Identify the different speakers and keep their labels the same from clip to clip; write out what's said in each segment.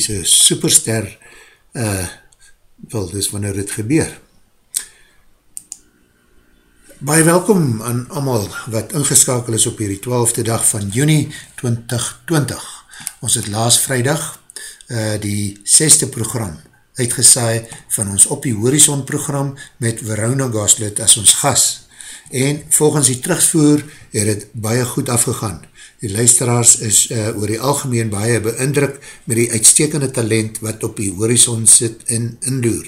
Speaker 1: is een superster, uh, wel, dis wanneer het gebeur. Baie welkom aan amal wat ingeskakel is op hierdie 12de dag van juni 2020. Ons het laas vrijdag uh, die 6ste program uitgesaai van ons Op die Horizon program met Verona Goslet as ons gas. En volgens die terugsvoer het het baie goed afgegaan. Die luisteraars is uh, oor die algemeen baie beindruk met die uitstekende talent wat op die horizon sit en indoer.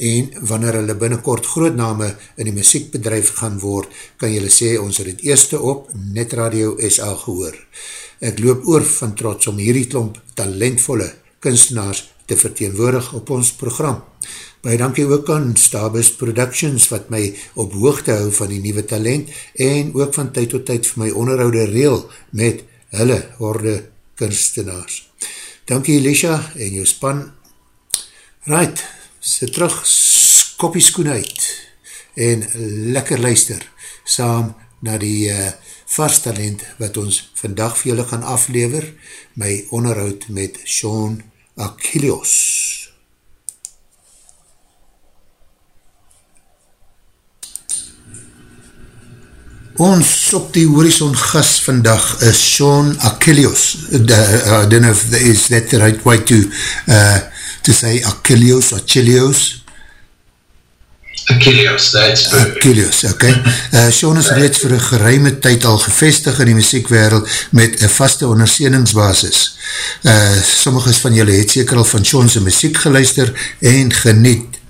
Speaker 1: En wanneer hulle binnenkort grootname in die muziekbedrijf gaan word, kan julle sê ons het het eerste op Net Radio SA gehoor. Ek loop oor van trots om hierdie klomp talentvolle kunstenaars te verteenwoordig op ons program. Baie dankie ook aan Stabus Productions wat my op hoogte hou van die nieuwe talent en ook van tyd tot tyd vir my onderhoude reel met hulle horde kunstenaars. Dankie Elisha en jou span. Right, sit terug, koppie skoen uit en lekker luister saam na die uh, vast talent wat ons vandag vir julle gaan aflever, my onderhoud met Sean Achilles. Ons op die horizon gas vandag is Sean Achilles. The, uh, I don't know if that is that the right way to uh, to say Achilles or Chilios.
Speaker 2: Achilles, that's perfect.
Speaker 1: Achilles, okay. Uh, Sean is reeds vir een geruime tyd al gevestig in die muziekwereld met een vaste ondersteuningsbasis. Uh, sommiges van julle het seker al van Sean's muziek geluister en geniet.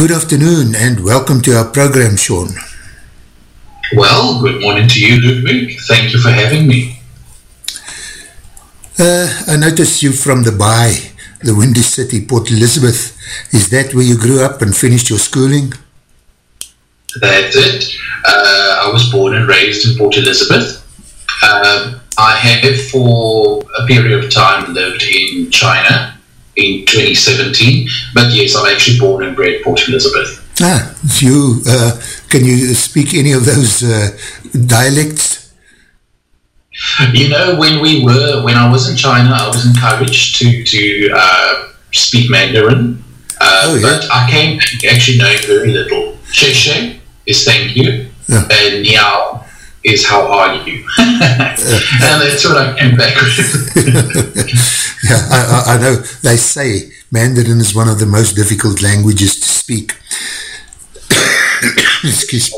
Speaker 1: Good afternoon and welcome to our program, Sean. Sean.
Speaker 2: Well, good morning to you, Ludwig. Thank you for having me.
Speaker 1: Uh, I noticed you from the Bay, the Windy City, Port Elizabeth. Is that where you grew up and finished your schooling?
Speaker 2: That's it. Uh, I was born and raised in Port Elizabeth. Um, I have for a period of time lived in China in 2017, but yes, I'm actually born and bred Port Elizabeth.
Speaker 1: Ah, you, uh, can you speak any of those uh, dialects?
Speaker 2: You know, when we were, when I was in China, I was encouraged to, to uh, speak Mandarin, uh, oh, yeah. but I came actually knowing very little. She she is thank you, yeah. and ni hao is how are you? and that's what I came back with.
Speaker 1: yeah, I, I know they say Mandarin is one of the most difficult languages to speak. Excuse.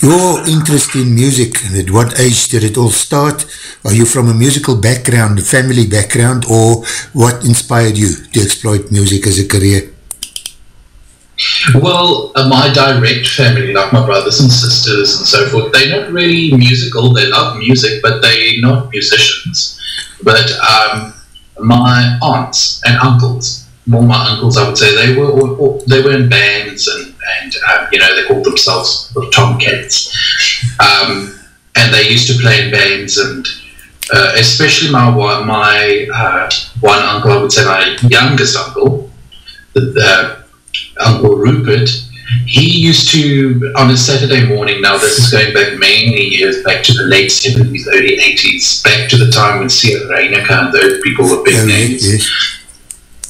Speaker 1: Your interest in music, and at what age did it all start? Are you from a musical background, a family background, or what inspired you to exploit music as a career?
Speaker 2: Well, uh, my direct family, like my brothers and sisters and so forth, they're not really musical. They love music, but they're not musicians. But um, my aunts and uncles, more my uncles, I would say, they were all, they were in bands and and um, you know they called themselves the Tomcats, um, and they used to play in bands and. Uh, especially my one, my uh, one uncle, I would say my youngest uncle, the, Uncle Rupert, he used to, on a Saturday morning, now this is going back many years, back to the late 70s, early 80s, back to the time when Sias Reyneke and those people were big names.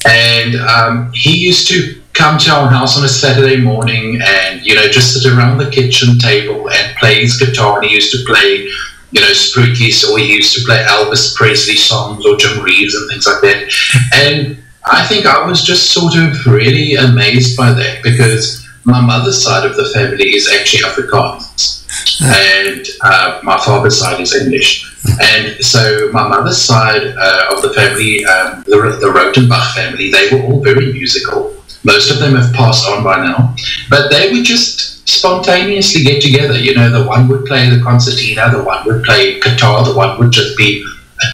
Speaker 2: And um, he used to come to our house on a Saturday morning and, you know, just sit around the kitchen table and play his guitar. And he used to play, you know, Spookies or he used to play Elvis Presley songs or Jim Reeves and things like that. And I think I was just sort of really amazed by that because my mother's side of the family is actually Afrikaans. And uh, my father's side is English. And so my mother's side uh, of the family, um, the, the Rotenbach family, they were all very musical most of them have passed on by now. But they would just spontaneously get together. You know, the one would play the concertina, the one would play guitar, the one would just be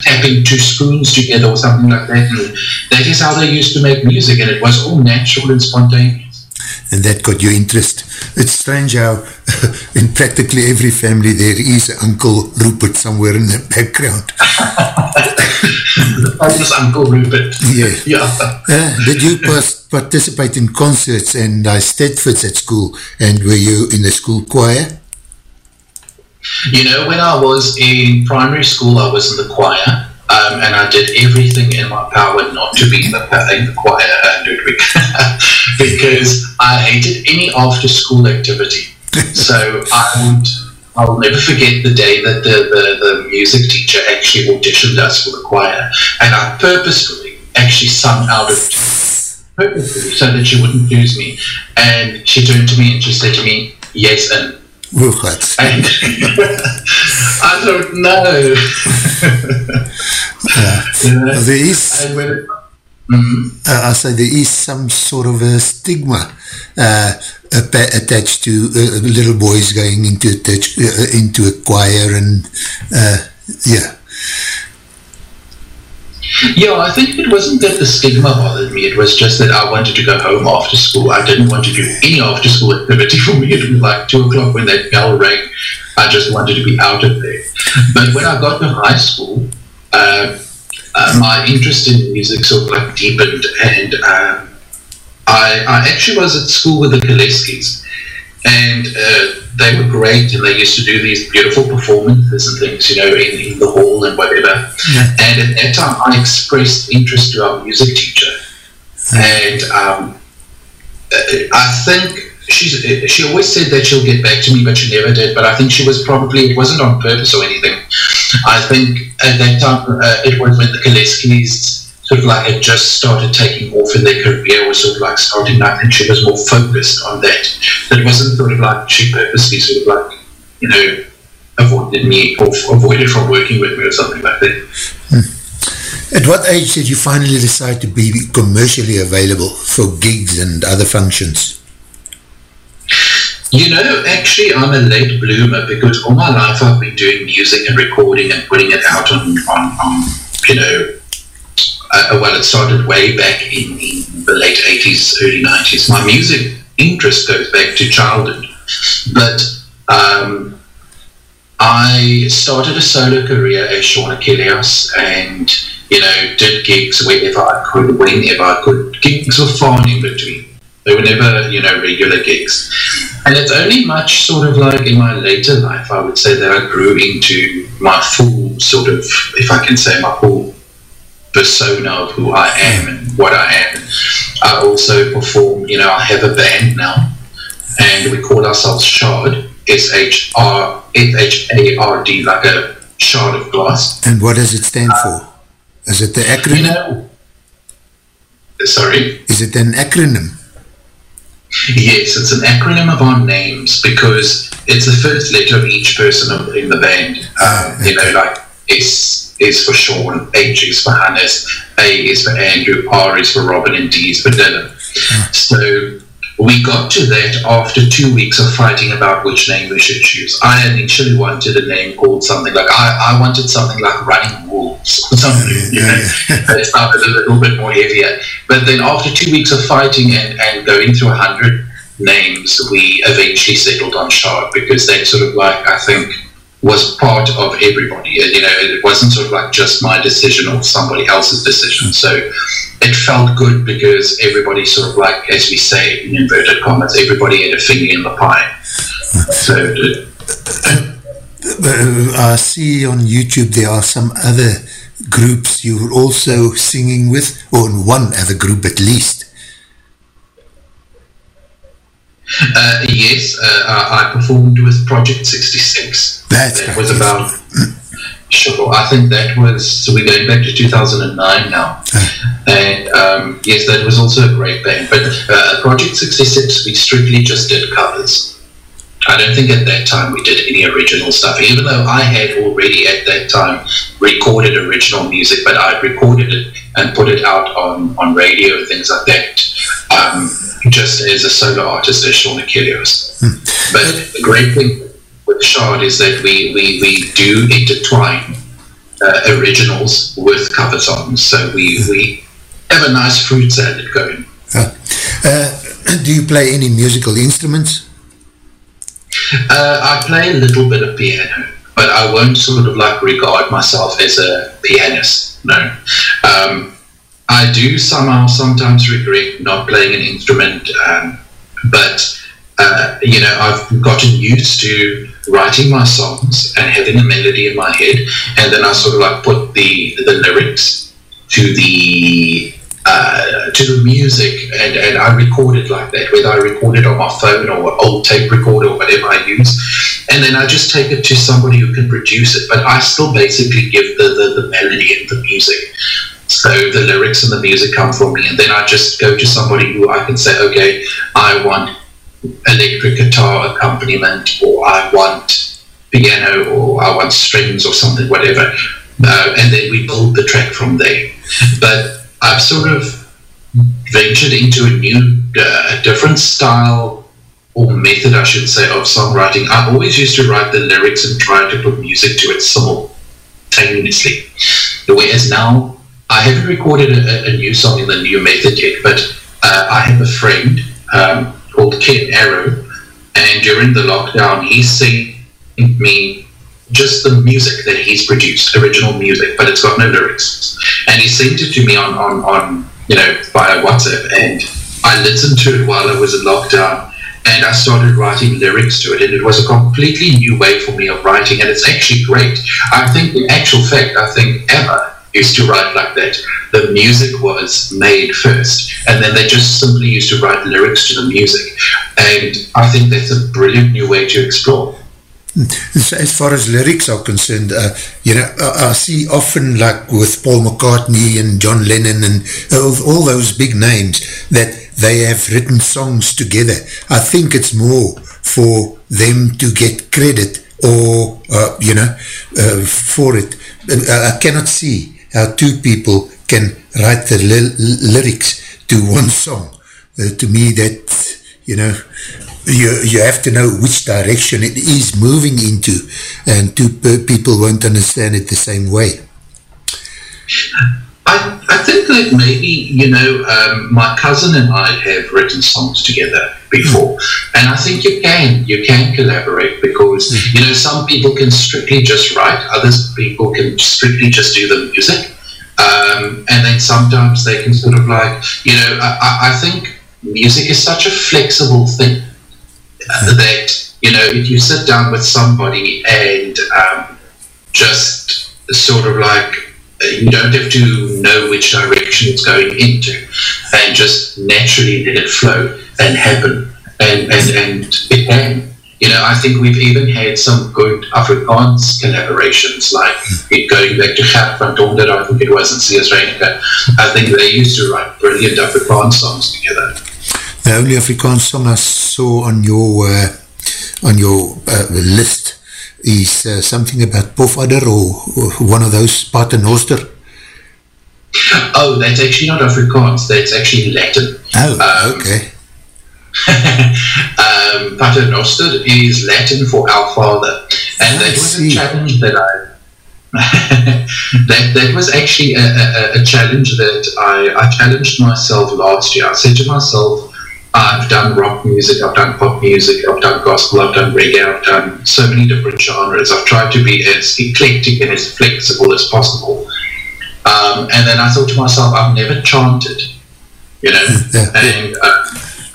Speaker 2: tapping two spoons together or something like that. And that is how they used to make music, and it was all natural and spontaneous.
Speaker 1: And that got your interest. It's strange how in practically every family there is Uncle Rupert somewhere in the background.
Speaker 2: I was Uncle Rupert.
Speaker 1: Yeah. yeah. Uh, did you participate in concerts and uh, Stedfords at school and were you in the school choir?
Speaker 2: You know, when I was in primary school, I was in the choir. Um, and I did everything in my power not to be in the, in the choir, Ludwig, because I hated any after school activity. So I would, I'll never forget the day that the, the, the music teacher actually auditioned us for the choir, and I purposefully actually sung out of purposefully so that she wouldn't lose me. And she turned to me and she said to me, yes, and I don't know.
Speaker 1: yeah.
Speaker 2: Yeah.
Speaker 1: There is,
Speaker 2: And when it, mm,
Speaker 1: uh, I say there is some sort of a stigma uh, atta- attached to uh, little boys going into a, touch, uh, into a choir and uh, yeah.
Speaker 2: Yeah, I think it wasn't that the stigma bothered me. It was just that I wanted to go home after school. I didn't want to do any after school activity for me. It was like two o'clock when that bell rang. I just wanted to be out of there. But when I got to high school, uh, uh, my interest in music sort of like deepened, and um, I, I actually was at school with the Kaleskis, and uh, they were great, and they used to do these beautiful performances and things, you know, in, in the hall and whatever.
Speaker 1: Yeah.
Speaker 2: And at that time, I expressed interest to our music teacher, and um, uh, I think she's she always said that she'll get back to me, but she never did. But I think she was probably it wasn't on purpose or anything. I think at that time uh, it was when the Kaleskis sort of like had just started taking off in their career, was sort of like starting. I and she was more focused on that. That wasn't sort of like she purposely sort of like you know avoided me or avoided from working with me or something like that. Hmm.
Speaker 1: At what age did you finally decide to be commercially available for gigs and other functions?
Speaker 2: You know, actually, I'm a late bloomer because all my life I've been doing music and recording and putting it out on, on, on you know, uh, well, it started way back in, the late 80s, early 90s. My music interest goes back to childhood. But um, I started a solo career as Sean Achilleos and, you know, did gigs wherever I could, whenever I could. Gigs were far in between. They were never, you know, regular gigs. And it's only much sort of like in my later life, I would say, that I grew into my full sort of, if I can say, my full persona of who I am and what I am. I also perform, you know, I have a band now, and we call ourselves Shard, S H R S H A R D, like a shard of glass.
Speaker 1: And what does it stand for? Is it the
Speaker 2: You
Speaker 1: acronym?
Speaker 2: know, sorry.
Speaker 1: Is it an acronym?
Speaker 2: Yes, it's an acronym of our names because it's the first letter of each person in the band. Um, you know, like S is for Sean, H is for Hannes, A is for Andrew, R is for Robin, and D is for Dylan. So we got to that after two weeks of fighting about which name we should choose. I initially wanted a name called something like I, I wanted something like Running Wolves or something. You know? it sounded a little bit more heavier. But then after two weeks of fighting and, and going through a hundred names, we eventually settled on Shard because that sort of like I think was part of everybody. You know, it wasn't sort of like just my decision or somebody else's decision. So it felt good because everybody sort of like, as we say in inverted commas, everybody had a finger in the pie. So it,
Speaker 1: Uh, I see on YouTube there are some other groups you were also singing with, or in one other group at least.
Speaker 2: Uh, yes, uh, I I performed with Project 66.
Speaker 1: That's
Speaker 2: That was about, sure, I think that was, so we're going back to 2009 now. And um, yes, that was also a great band. But uh, Project 66, we strictly just did covers. I don't think at that time we did any original stuff, even though I had already at that time recorded original music, but I recorded it and put it out on, on radio and things like that, um, just as a solo artist as Sean Achilleos. But the great thing with Shard is that we, we, we do intertwine uh, originals with cover songs, so we, we have a nice fruit salad going.
Speaker 1: Uh, uh, do you play any musical instruments?
Speaker 2: Uh, I play a little bit of piano, but I won't sort of like regard myself as a pianist. No. Um, I do somehow sometimes regret not playing an instrument, um, but uh, you know, I've gotten used to writing my songs and having a melody in my head, and then I sort of like put the the lyrics to the uh, to the music, and, and I record it like that, whether I record it on my phone or old tape recorder or whatever I use, and then I just take it to somebody who can produce it. But I still basically give the, the, the melody and the music. So the lyrics and the music come from me, and then I just go to somebody who I can say, okay, I want electric guitar accompaniment, or I want piano, or I want strings, or something, whatever. Uh, and then we build the track from there. But I've sort of ventured into a new, uh, different style or method, I should say, of songwriting. I always used to write the lyrics and try to put music to it simultaneously. Whereas now, I haven't recorded a, a new song in the new method yet, but uh, I have a friend um, called Ken Arrow, and during the lockdown, he sent me just the music that he's produced, original music, but it's got no lyrics. And he sent it to me on, on, on you know, via WhatsApp, and I listened to it while I was in lockdown, and I started writing lyrics to it, and it was a completely new way for me of writing, and it's actually great. I think, in actual fact, I think Emma used to write like that. The music was made first, and then they just simply used to write lyrics to the music. And I think that's a brilliant new way to explore.
Speaker 1: As far as lyrics are concerned, uh, you know, I, I see often like with Paul McCartney and John Lennon and all, all those big names that they have written songs together. I think it's more for them to get credit or, uh, you know, uh, for it. I cannot see how two people can write the lyrics to one song. Uh, to me that, you know, you, you have to know which direction it is moving into and two people won't understand it the same way.
Speaker 2: I, I think that maybe, you know, um, my cousin and I have written songs together before, and I think you can, you can collaborate because, mm-hmm. you know, some people can strictly just write, others people can strictly just do the music, um, and then sometimes they can sort of like, you know, I, I think music is such a flexible thing that you know if you sit down with somebody and um, just sort of like you don't have to know which direction it's going into and just naturally let it flow and happen and and, and it can you know, I think we've even had some good Afrikaans collaborations, like going back to Gert van Donder, I think it was in Sias Reyneke. I think they used to write brilliant Afrikaans songs together.
Speaker 1: The only Afrikaans song I saw on your uh, on your uh, list is uh, something about Pofadder or, or one of those Paternoster.
Speaker 2: Oh, that's actually not Afrikaans. That's actually Latin.
Speaker 1: Oh, um, okay.
Speaker 2: um, Paternoster is Latin for our father, and that was see. a challenge that I. that that was actually a, a, a challenge that I, I challenged myself last year. I said to myself, I've done rock music, I've done pop music, I've done gospel, I've done reggae, I've done so many different genres. I've tried to be as eclectic and as flexible as possible. Um, and then I thought to myself, I've never chanted, you know, and uh,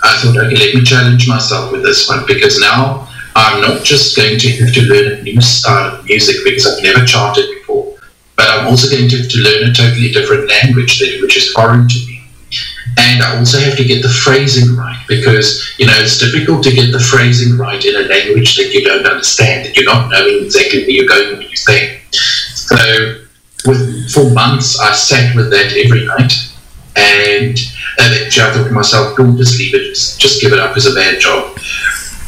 Speaker 2: I thought, okay, let me challenge myself with this one because now I'm not just going to have to learn a new style of music because I've never chanted before, but I'm also going to have to learn a totally different language which is foreign to me and I also have to get the phrasing right because you know it's difficult to get the phrasing right in a language that you don't understand that you're not knowing exactly where you're going when you're saying. So with, for months I sat with that every night and, and I thought to myself, don't just leave it, just, just give it up as a bad job.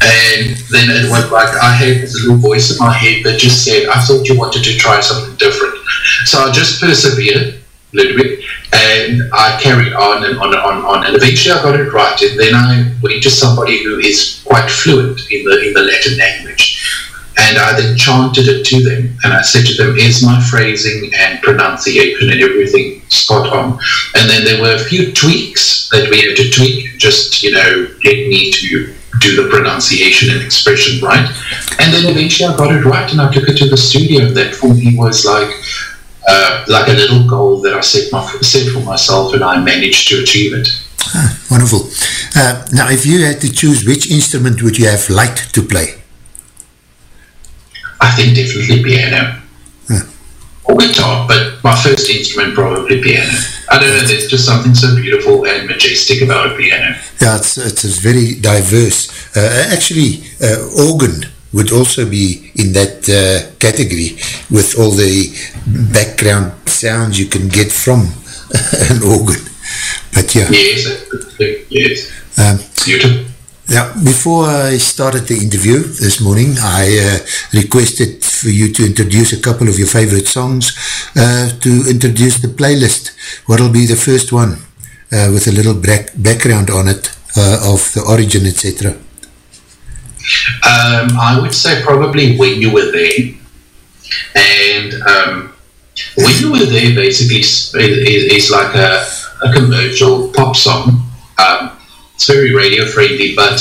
Speaker 2: And then it went like I had this little voice in my head that just said, I thought you wanted to try something different. So I just persevered a little bit and I carried on and on and on, and on. And eventually I got it right. And then I went to somebody who is quite fluent in the in the Latin language. And I then chanted it to them. And I said to them is my phrasing and pronunciation and everything spot on. And then there were a few tweaks that we had to tweak. Just you know get me to do the pronunciation and expression right. And then eventually I got it right and I took it to the studio. And that for me was like uh, like a little goal that I set, my, set for myself and I managed to achieve it.
Speaker 1: Ah, wonderful. Uh, now, if you had to choose, which instrument would you have liked to play?
Speaker 2: I think definitely piano. Huh. Or guitar, but my first instrument probably piano. I don't know, there's just something so beautiful and majestic about a piano.
Speaker 1: Yeah, it's, it's, it's very diverse. Uh, actually, uh, organ would also be in that uh, category with all the background sounds you can get from an organ. But yeah.
Speaker 2: Yes, yes. Um, Beautiful.
Speaker 1: Now, before I started the interview this morning, I uh, requested for you to introduce a couple of your favorite songs uh, to introduce the playlist. What will be the first one uh, with a little back background on it uh, of the origin, etc.?
Speaker 2: Um, I would say probably When You Were There. And um, When You Were There basically is, is like a, a commercial pop song. Um, it's very radio friendly, but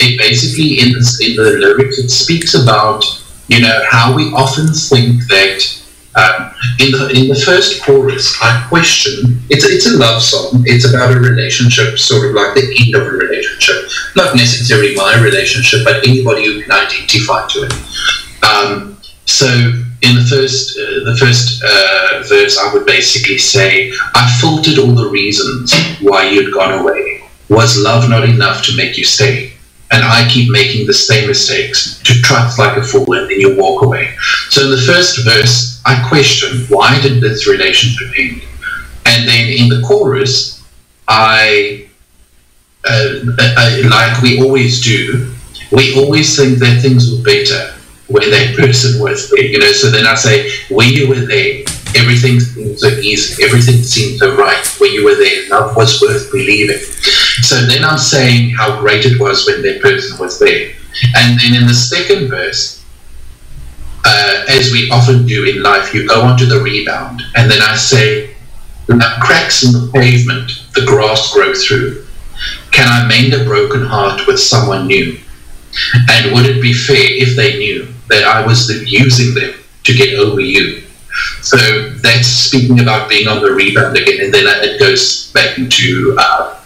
Speaker 2: it basically in in the lyrics it speaks about you know how we often think that um, in the in the first chorus I question it's it's a love song. It's about a relationship sort of like the end of a relationship. Not necessarily my relationship but anybody who can identify to it. Um, so in the first uh, the first uh, verse I would basically say I filtered all the reasons why you'd gone away. Was love not enough to make you stay? And I keep making the same mistakes to trust like a fool and then you walk away. So in the first verse, I question why did this relationship end? And then in the chorus, I, uh, I, like we always do, we always think that things were better when that person was there, you know. So then I say, when you were there, everything seemed so easy, everything seemed so right when you were there. Love was worth believing. So then I'm saying how great it was when that person was there. And then in the second verse, uh, as we often do in life, you go onto the rebound, and then I say, cracks in the pavement, the grass grow through. Can I mend a broken heart with someone new? And would it be fair if they knew that I was using them to get over you? So that's speaking about being on the rebound again, and then it goes back into uh,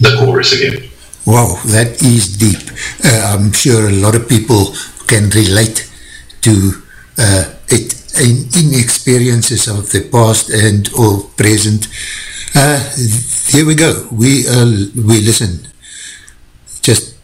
Speaker 2: the chorus again.
Speaker 1: Wow, that is deep. Uh, I'm sure a lot of people can relate to uh, it in, in, experiences of the past and or present. Uh, here we go. We uh, we listen. Just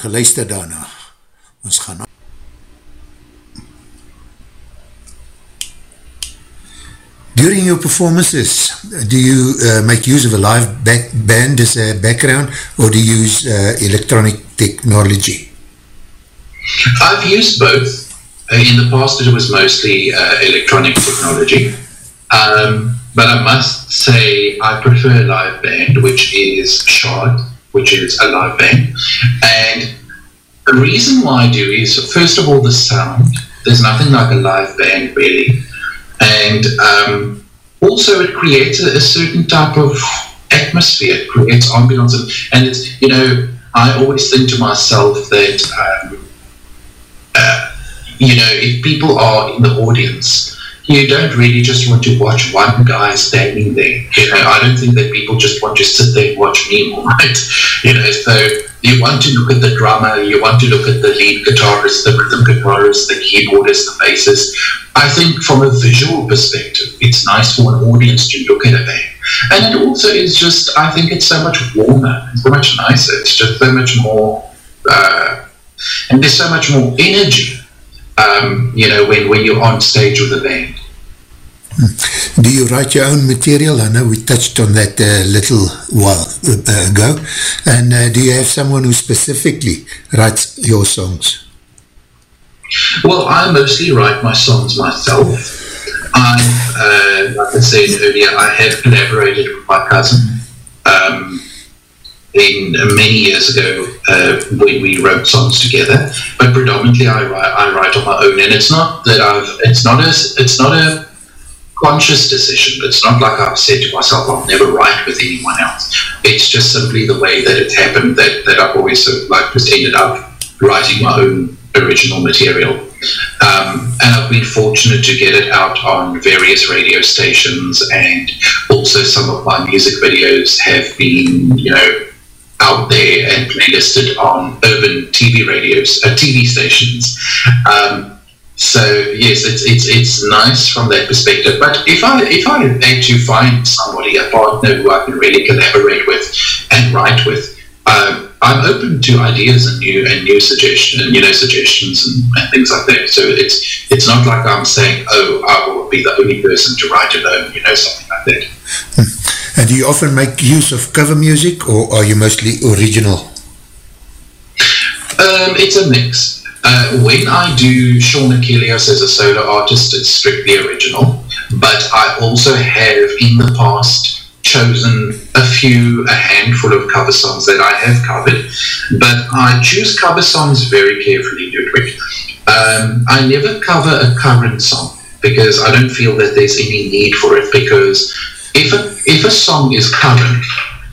Speaker 1: geluister daarna. Ons gaan During your performances, do you uh, make use of a live back band as a background or do you use uh, electronic technology?
Speaker 2: I've used both. Uh, in the past it was mostly uh, electronic technology. Um, but I must say I prefer live band, which is Shard, which is a live band. And the reason why I do is, first of all, the sound. There's nothing like a live band, really. And um, also, it creates a, a, certain type of atmosphere, it creates ambience. And, it's, you know, I always think to myself that, um, uh, you know, if people are in the audience, you don't really just want to watch one guy standing there. You know, I don't think that people just want to sit there and watch me, right? You know, so you want to look at the drama, you want to look at the lead guitarist, the rhythm guitarist, the keyboardist, the bassist. I think from a visual perspective, it's nice for an audience to look at a band. And it also is just, I think it's so much warmer, it's so much nicer, it's just so much more, uh, and there's so much more energy, um, you know, when, when you're on stage with a band.
Speaker 1: Do you write your own material? I know we touched on that a little while uh, ago. And uh, do you have someone who specifically writes your songs?
Speaker 2: Well, I mostly write my songs myself. I, uh, like I said earlier, I have collaborated with my cousin um, in uh, many years ago uh, when we wrote songs together. But predominantly, I write, I write on my own, and it's not that I've. It's not a. It's not a conscious decision. It's not like I've said to myself, I'll never write with anyone else. It's just simply the way that it happened that, that I've always sort of like just ended up writing my own original material. Um, and I've been fortunate to get it out on various radio stations, and also some of my music videos have been, you know, out there and playlisted on urban TV radios, uh, TV stations. Um, so yes, it's it's it's nice from that perspective. But if I if I had to find somebody, a partner who I can really collaborate with and write with, um, I'm open to ideas and new and new suggestions, you know, suggestions and, and, things like that. So it's it's not like I'm saying, oh, I will be the only person to write alone, you know, something like that.
Speaker 1: And do you often make use of cover music, or are you mostly original?
Speaker 2: Um, it's a mix. Uh, when I do Sean Achilleos as a solo artist, it's strictly original, but I also have in the past chosen a few, a handful of cover songs that I have covered, but I choose cover songs very carefully, Ludwig. Um, I never cover a current song because I don't feel that there's any need for it because if a, if a song is current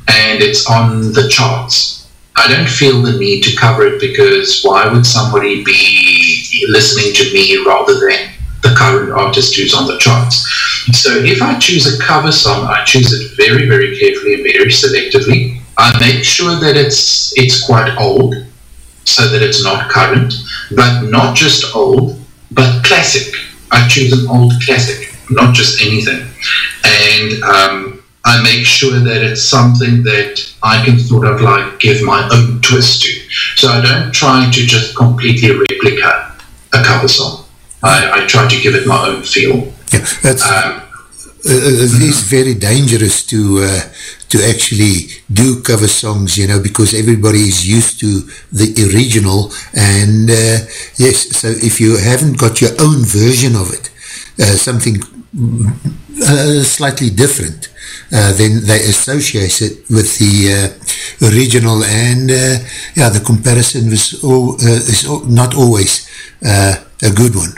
Speaker 2: and it's on the charts, I don't feel the need to cover it because why would somebody be listening to me rather than the current artist who's on the charts? So if I choose a cover song, I choose it very, very carefully and very selectively. I make sure that it's it's quite old, so that it's not current, but not just old, but classic. I choose an old classic, not just anything, and um, I make sure that it's something that I can sort of like give my own twist to. So I don't try to just completely replica a cover song. I, I try to give it my own feel.
Speaker 1: Yeah, that's, um, it is very dangerous to uh, to actually do cover songs, you know, because everybody is used to the original. And uh, yes, so if you haven't got your own version of it, uh, something uh, slightly different, uh, then they associate it with the uh, original and uh, yeah, the comparison was all, uh, is all, not always uh, a good one.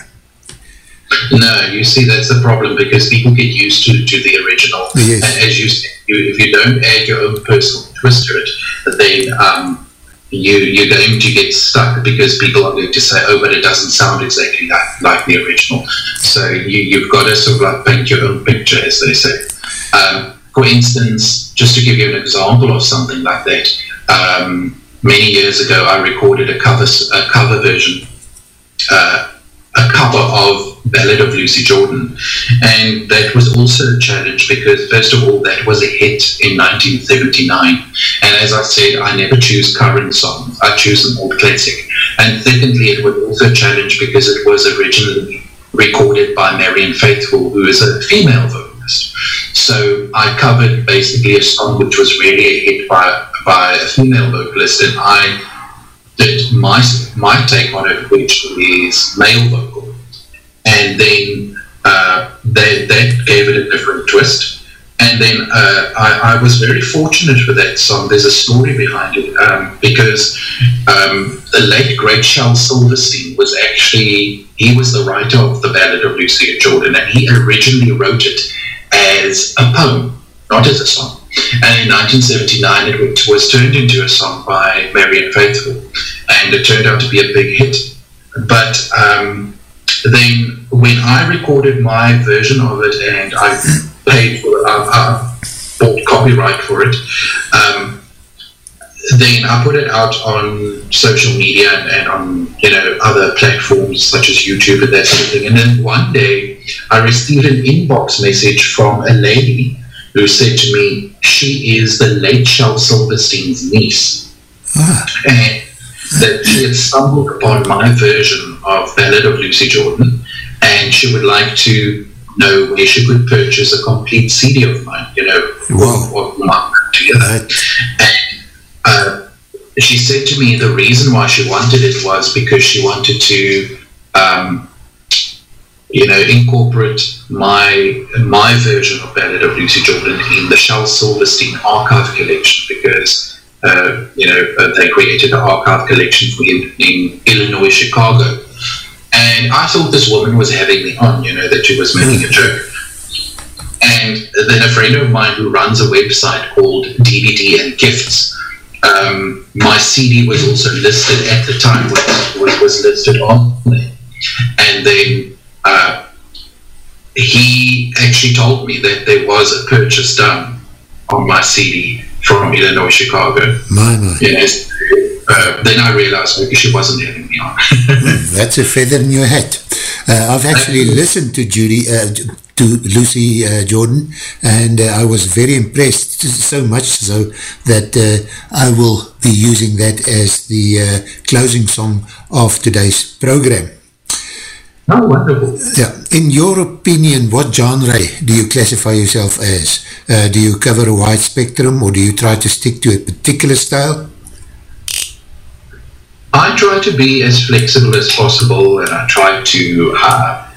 Speaker 2: No, you see, that's the problem because people get used to, to the original. Yes. And as you said, you, if you don't add your own personal twist to it, then um, you, you're going to get stuck because people are going to say, oh, but it doesn't sound exactly like, like the original. So you, you've got to sort of like paint your own picture, as they say. Um, for instance, just to give you an example of something like that, um, many years ago I recorded a cover, a cover version, uh, a cover of Ballad of Lucy Jordan. And that was also a challenge because, first of all, that was a hit in 1979. And as I said, I never choose current songs, I choose an old classic. And secondly, it was also a challenge because it was originally recorded by Marianne Faithfull, who is a female vocalist. So I covered basically a song which was really a hit by, by a female vocalist, and I did my, my take on it, which is male vocal. And then uh, they, that gave it a different twist. And then uh, I, I, was very fortunate for that song. There's a story behind it um, because um, the late great Shel Silverstein was actually he was the writer of the Ballad of Lucy Jordan, and he originally wrote it as a poem, not as a song. And in 1979, it was turned into a song by Marianne Faithfull, and it turned out to be a big hit. But um, then, when I recorded my version of it, and I paid for, uh, uh, bought copyright for it. Um, then I put it out on social media and, and, on you know other platforms such as YouTube and that sort of thing. And then one day I received an inbox message from a lady who said to me, "She is the late Shel Silverstein's niece," ah. and that she had stumbled upon my version of Ballad of Lucy Jordan, and she would like to know where she could purchase a complete CD of mine, you know,
Speaker 1: wow.
Speaker 2: what, what together. Right. And uh, she said to me the reason why she wanted it was because she wanted to, um, you know, incorporate my my version of Ballad of Lucy Jordan in the Shel Silverstein archive collection because. Uh, you know, uh, they created an archive collection for him in Illinois, Chicago, and I thought this woman was having me on, you know, that she was making a joke. And then a friend of mine who runs a website called DVD and Gifts, um, my CD was also listed at the time was, was listed on there. And then uh, he actually told me that there was a purchase done on my CD from Illinois, Chicago.
Speaker 1: My, my.
Speaker 2: Yes. Uh, then I realized maybe she wasn't having me on.
Speaker 1: That's a feather in your hat. Uh, I've actually listened to Judy, uh, to Lucy uh, Jordan, and uh, I was very impressed, so much so that uh, I will be using that as the closing song of today's program.
Speaker 2: Oh, wonderful.
Speaker 1: Yeah. In your opinion, what genre do you classify yourself as? do you cover a wide spectrum or do you try to stick to a particular style?
Speaker 2: I try to be as flexible as possible and I try to uh,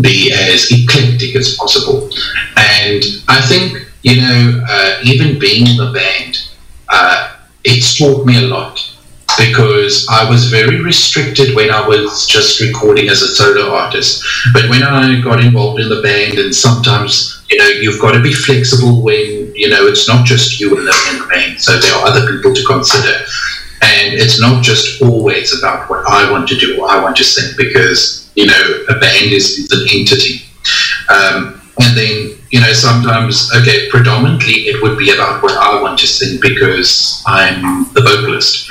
Speaker 2: be as eclectic as possible. And I think, you know, uh, even being in the band, uh, it's taught me a lot because I was very restricted when I was just recording as a solo artist. But when I got involved in the band, and sometimes, you know, you've got to be flexible when, you know, it's not just you and the, band, so there are other people to consider. And it's not just always about what I want to do or I want to sing because, you know, a band is, is an entity. Um, and then, you know, sometimes, okay, predominantly it would be about what I want to sing because I'm the vocalist.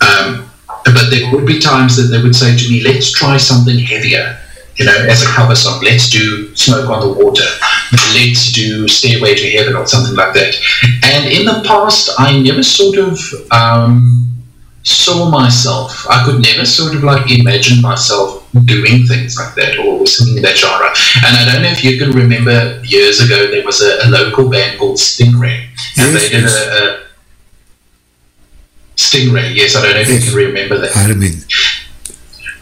Speaker 2: Um, but there would be times that they would say to me, let's try something heavier, you know, as a cover song. Let's do Smoke on the Water. Let's do Stairway to Heaven or something like that. And in the past, I never sort of um, saw myself. I could never sort of like imagine myself doing things like that or singing that genre. And I don't know if you can remember years ago there was a, a local band called Stingray, and yes, they did yes. a, a, Stingray. Yes, I don't know if yes. you can remember that.
Speaker 1: I mean.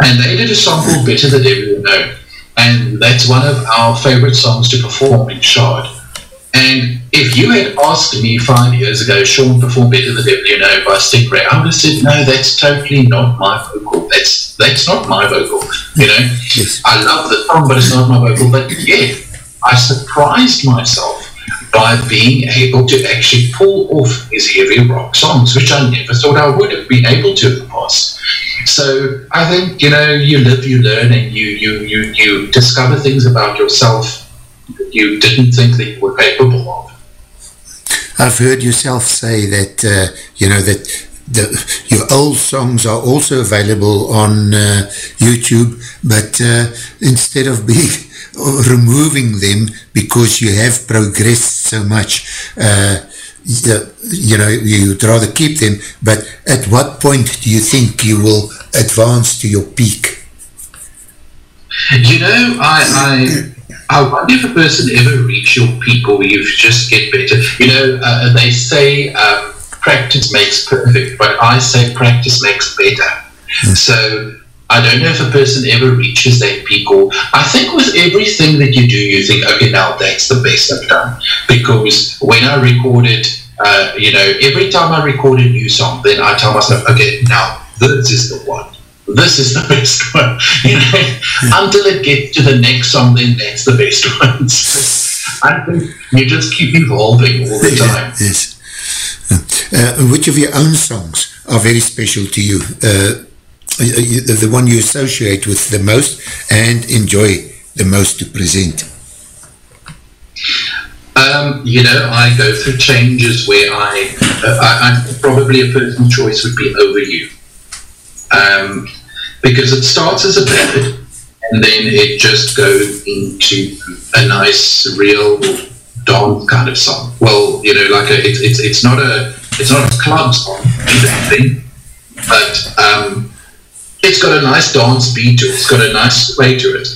Speaker 2: And they did a song called Better the Devil You Know, and that's one of our favorite songs to perform in Shard. And if you had asked me five years ago, Sean performed better than Devil You Know by Stingray, I would have said, no, that's totally not my vocal. That's that's not my vocal. You know, yes. I love the song, but it's not my vocal. But yeah, I surprised myself by being able to actually pull off his heavy rock songs, which I never thought I would have been able to in the past. So I think you know, you live, you learn, and you you you you discover things about yourself that you didn't think that you were capable of.
Speaker 1: I've heard yourself say that, uh, you know, that the, your old songs are also available on uh, YouTube, but uh, instead of be, removing them because you have progressed so much, uh, you know, you'd rather keep them, but at what point do you think you will advance to your peak?
Speaker 2: You know, I, I, I wonder if a person ever reach your peak or you just get better. You know, uh, they say um, practice makes perfect, but I say practice makes better. Mm. So I don't know if a person ever reaches that peak or I think with everything that you do, you think, okay, now that's the best I've done. Because when I recorded, uh, you know, every time I record a new song, then I tell myself, okay, now this is the one. This is the best one. You know, until it gets to the next song, then that's the best one. So I think you just keep evolving all the time.
Speaker 1: Yes. Uh, which of your own songs are very special to you? Uh, the, one you associate with the most and enjoy the most to present?
Speaker 2: Um, you know, I go through changes where I, uh, I, I, probably a personal choice would be over you. Um, because it starts as a ballad and then it just goes into a nice, real dance kind of song. Well, you know, like a, it, it's it's not a it's not a club song, but um, it's got a nice dance beat to it. It's got a nice way to it,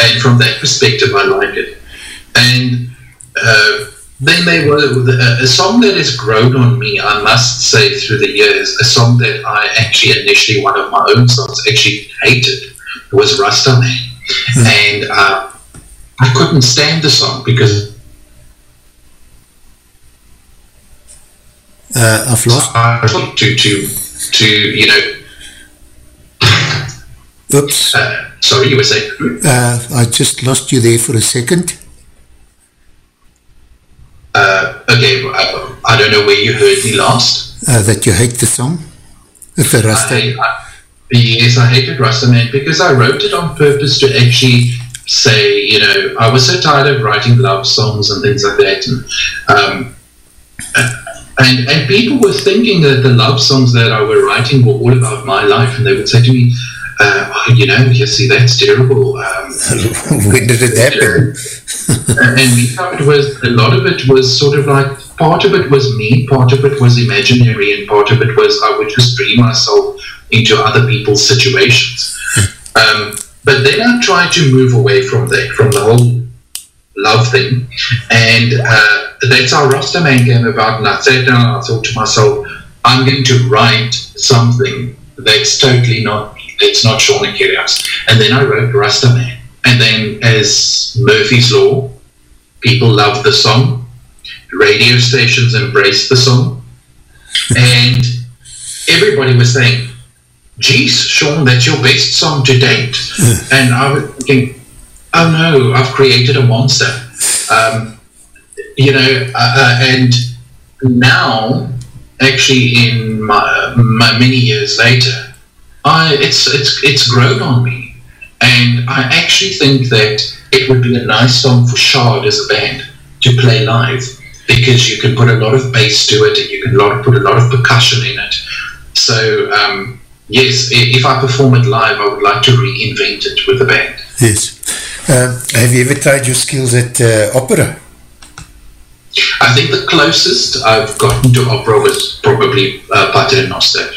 Speaker 2: and from that perspective, I like it. And uh, then they were a song that has grown on me. I must say, through the years, a song that I actually initially one of my own songs actually hated was Rasta Man, mm. and uh, I couldn't stand the song because.
Speaker 1: Uh, I've lost
Speaker 2: to to to you know
Speaker 1: Oops.
Speaker 2: Uh, sorry, you were saying?
Speaker 1: Uh, I just lost you there for a second.
Speaker 2: Uh, okay, I, I, don't know where you heard me last.
Speaker 1: Uh, that you hate the song? The Rasta?
Speaker 2: I, I, yes, I hated Rasta Man because I wrote it on purpose to actually say, you know, I was so tired of writing love songs and things like that. And, um, and, and people were thinking that the love songs that I were writing were all about my life. And they would say to me, uh, you know, you see, that's terrible. Um,
Speaker 1: when did it happen?
Speaker 2: and it was a lot of it was sort of like part of it was me, part of it was imaginary, and part of it was I would just dream myself into other people's situations. um, but then I tried to move away from that, from the whole love thing, and uh, that's how Rasta Man came about. And I sat down and I thought to myself, I'm going to write something that's totally not it's not Sean Achilleos. And then I wrote Rasta Man. And then as Murphy's Law, people loved the song. Radio stations embraced the song. And everybody was saying, geez, Sean, that's your best song to date. and I was thinking, oh no, I've created a monster. Um, you know, uh, uh, and now, actually, in my, my many years later, I, it's, it's, it's grown on me. And I actually think that it would be a nice song for Shard as a band to play live because you can put a lot of bass to it and you can lot, put a lot of percussion in it. So, um, yes, if I perform it live, I would like to reinvent it with the band.
Speaker 1: Yes. Uh, have you ever tried your skills at uh, opera?
Speaker 2: I think the closest I've gotten to opera was probably uh, Paternoster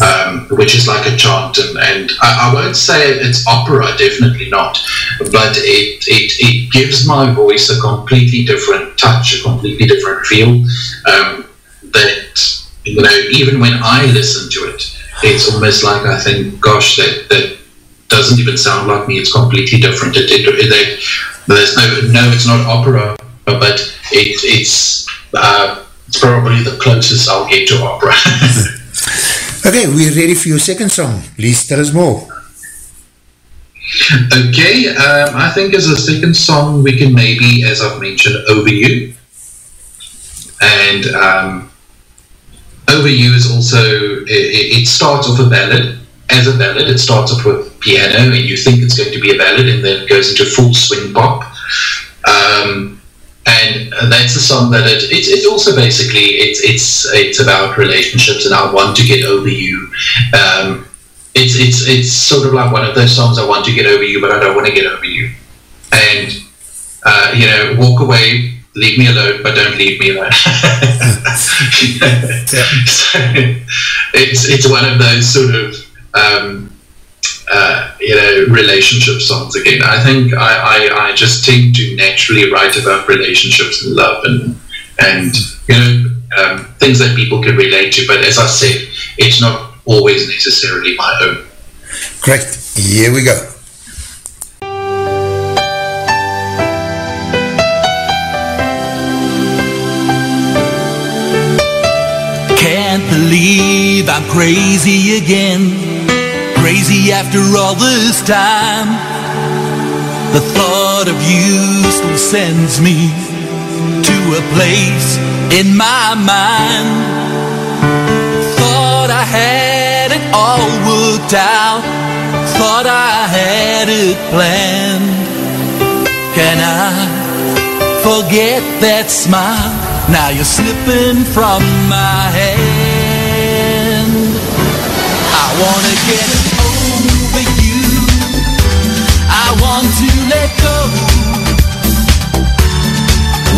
Speaker 2: um, which is like a chant. And, and I, I, won't say it's opera, definitely not, but it, it, it gives my voice a completely different touch, a completely different feel. Um, that, you know, even when I listen to it, it's almost like I think, gosh, that, that doesn't even sound like me. It's completely different. It, it, it, there's no, no, it's not opera, but it, it's, uh, it's probably the closest I'll get to opera.
Speaker 1: Okay, we're ready for your second song. Please tell us more.
Speaker 2: Okay, um, I think as a second song, we can maybe, as I've mentioned, Over You. And um, Over You is also, it, it, starts off a ballad. As a ballad, it starts off with piano, and you think it's going to be a ballad, and then it goes into full swing pop. Um, and that's a song that it, it's, it's also basically it's it's it's about relationships and I want to get over you. Um, it's it's it's sort of like one of those songs I want to get over you, but I don't want to get over you. And uh, you know, walk away, leave me alone, but don't leave me alone. so it's it's one of those sort of um, uh, relationship songs again. I think I, I, I, just tend to naturally write about relationships and love and, and you know, um, things that people can relate to. But as I said, it's not always necessarily my own.
Speaker 1: Great. Here we go.
Speaker 3: Can't believe I'm crazy again crazy after all this time. The thought of you still sends me to a place in my mind. Thought I had it all worked out. Thought I had it planned. Can I forget that smile? Now you're slipping from my hand. I wanna get let go.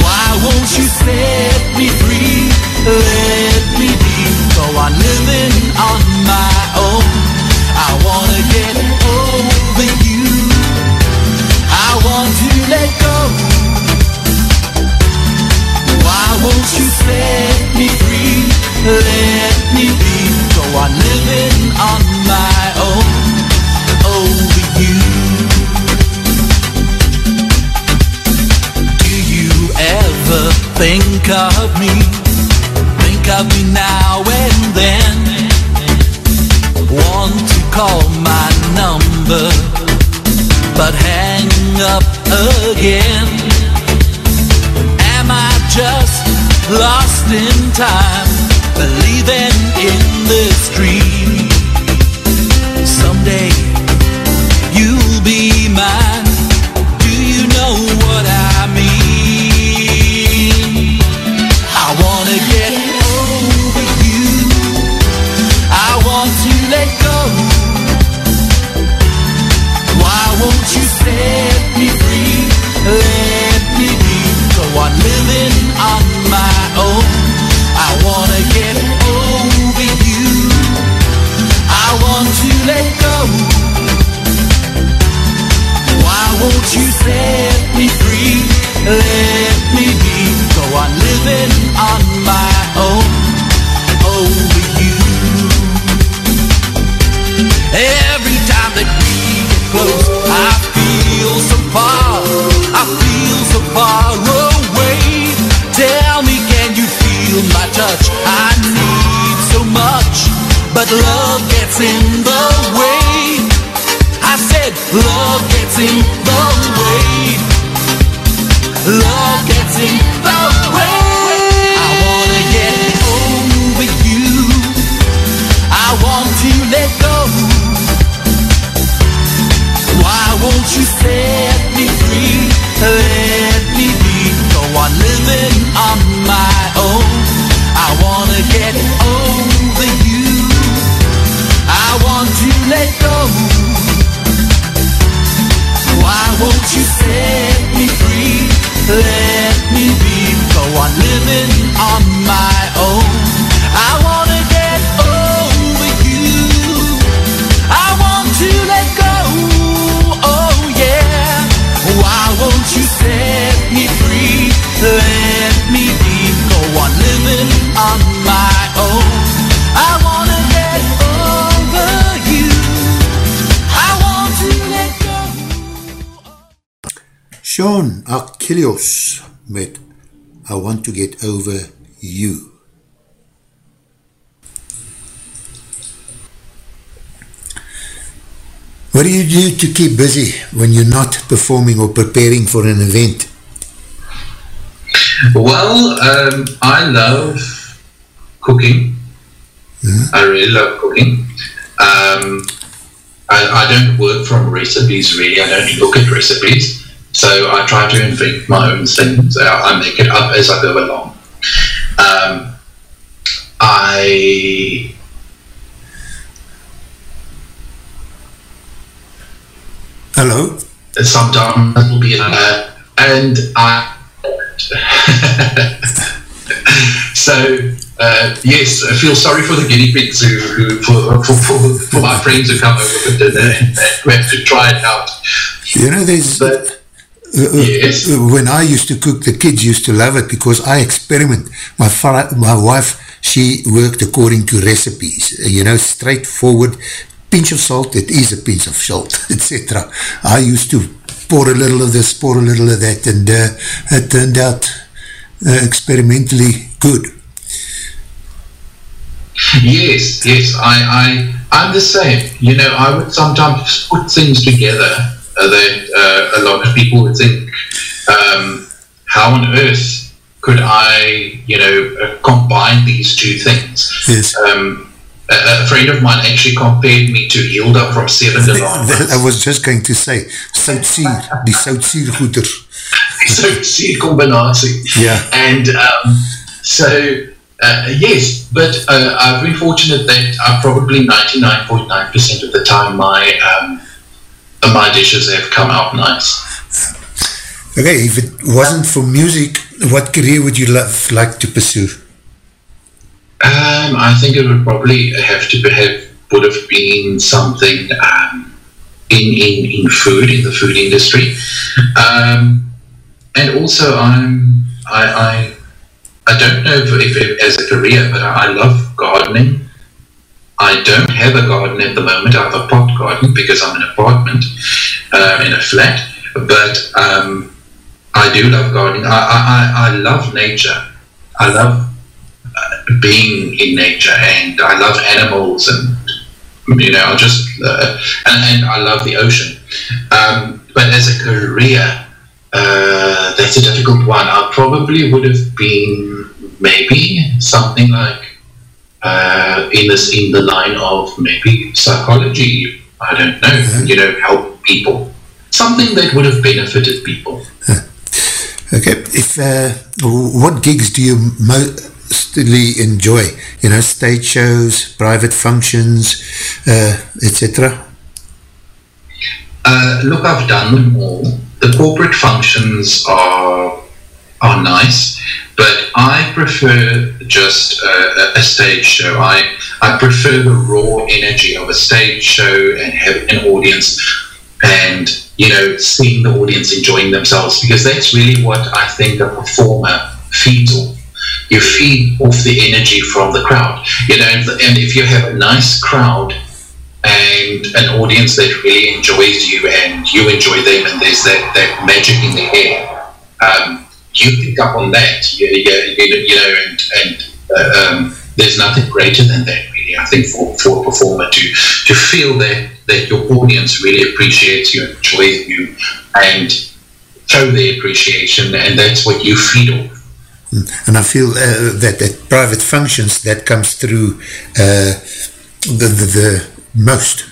Speaker 3: Why won't you set me free? Let me be. So I'm living on my own. I wanna get over you. I want to let go. Why won't you set me free? Let me be. So I'm living on my own. Think of me, think of me now and then. Want to call my number, but hang up again. Am I just lost in time, believing in this dream? But love gets in the way. I said love gets in the way. Love gets in
Speaker 1: Achilleos met I Want to Get Over You. What do you do to keep busy when you're not performing or preparing for an event?
Speaker 2: Well, um, I love cooking. Mm-hmm. I really love cooking. Um, I, I don't work from recipes really. I don't look at recipes So I try to invent my own things. I make it up as I go along. Um, I
Speaker 1: Hello?
Speaker 2: Sometimes it will be in there, and I so uh, yes, I feel sorry for the guinea pigs who, who for, for, for, for, my friends who come over for dinner and, we have to try it out.
Speaker 1: You know, there's
Speaker 2: but, yes.
Speaker 1: when I used to cook, the kids used to love it because I experiment. My my wife, she worked according to recipes, you know, straightforward, pinch of salt, it is a pinch of salt, etc. I used to pour a little of this, pour a little of that, and uh, it turned out uh, experimentally good.
Speaker 2: Yes, yes, I, I, I'm the same. You know, I would sometimes put things together uh, that uh, a lot of people would think, um, how on earth could I, you know, uh, combine these two things?
Speaker 1: Yes.
Speaker 2: Um, a, a friend of mine actually compared me to Hilda from Seven Dilemmas.
Speaker 1: I was just going to say, soutsuur, die soutsuur goeder.
Speaker 2: soutsuur combinatie.
Speaker 1: Yeah.
Speaker 2: And um, so, uh, yes, but uh, I've been fortunate that I probably 99.9% of the time my um, my dishes have come out nice.
Speaker 1: Okay, if it wasn't for music, what career would you love, like to pursue?
Speaker 2: Um, I think it would probably have to be, have would have been something um, in, in, in food, in the food industry. Um, and also I'm, I, I, I don't know if, if, if, as a career, but I, I love gardening. I don't have a garden at the moment. I have a pot garden because I'm in an apartment, uh, in a flat. But um, I do love gardening. I, I, I love nature. I love uh, being in nature and I love animals and you know, I just uh, and, and I love the ocean. Um, but as a career, uh, that's a difficult one. I probably would have been maybe something like uh, in this in the line of maybe psychology. I don't know. Mm-hmm. You know, help people. Something that would have benefited people.
Speaker 1: Okay, if uh, what gigs do you mostly enjoy? You know, stage shows, private functions, uh, etc.
Speaker 2: Uh, look, I've done them all. The corporate functions are are nice, but I prefer just a, a stage show. I I prefer the raw energy of a stage show and have an audience and you know seeing the audience enjoying themselves because that's really what I think a performer feeds off. You feed off the energy from the crowd, you know, and if you have a nice crowd and an audience that really enjoys you and you enjoy them and there's that, that magic in the air, um, you pick up on that, you, you, you know, and, and uh, um, there's nothing greater than that, really. I think for, for a performer to, to feel that, that your audience really appreciates you, enjoys you, and show their appreciation, and that's what you feed off.
Speaker 1: And I feel uh, that at private functions, that comes through uh, the, the, the most.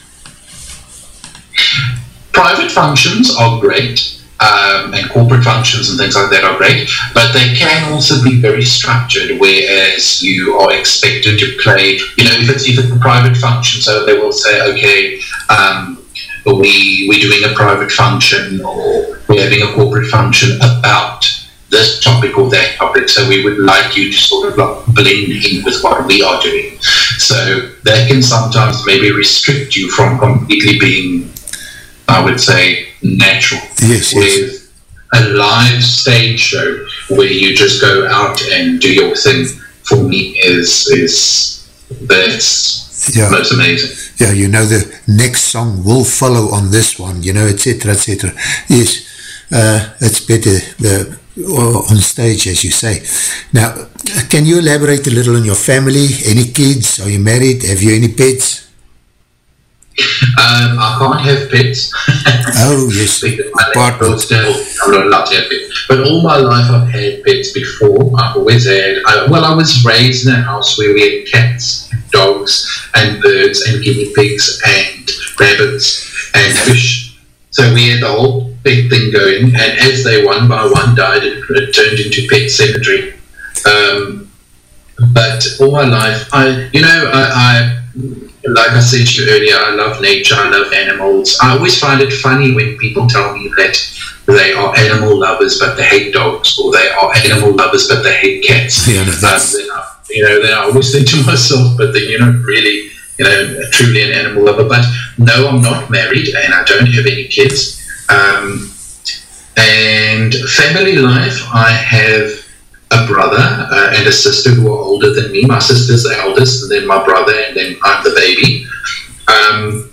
Speaker 2: Private functions are great um, and corporate functions and things like that are great, but they can also be very structured, whereas you are expected to play, you know, if it's, it's a private function, so they will say, okay, um, we, we're doing a private function or we're having a corporate function about this topic or that topic, so we would like you to sort of like blend in with what we are doing. So that can sometimes maybe restrict you from completely being, I would say, natural.
Speaker 1: Yes,
Speaker 2: with
Speaker 1: yes.
Speaker 2: a live stage show where you just go out and do your thing, for me is is that's
Speaker 1: yeah.
Speaker 2: most amazing.
Speaker 1: Yeah, you know, the next song will follow on this one, you know, etc., etc. Yes, uh, it's better uh, on stage, as you say. Now, can you elaborate a little on your family? Any kids? Are you married? Have you any pets?
Speaker 2: Um, I can't have pets.
Speaker 1: oh, yes.
Speaker 2: Apartment. Still, I'm not allowed to have pets. But all my life I've had pets before. I've always had, I, well, I was raised in a house where we had cats, dogs, and birds, and guinea pigs, and rabbits, and fish. So we had the whole pet thing going, and as they one by one died, it, it turned into pet cemetery. Um, but all my life, I, you know, I, I, like I said to you earlier, I love nature, I love animals. I always find it funny when people tell me that they are animal lovers but they hate dogs, or they are animal lovers but they hate cats.
Speaker 1: Yeah, no, that's...
Speaker 2: Um, you know, then I always think to myself, but then you're not really, you know, truly an animal lover. But no, I'm not married and I don't have any kids. Um, and family life, I have a brother uh, and a sister who are older than me. My sister's the eldest, and then my brother, and then I'm the baby. Um,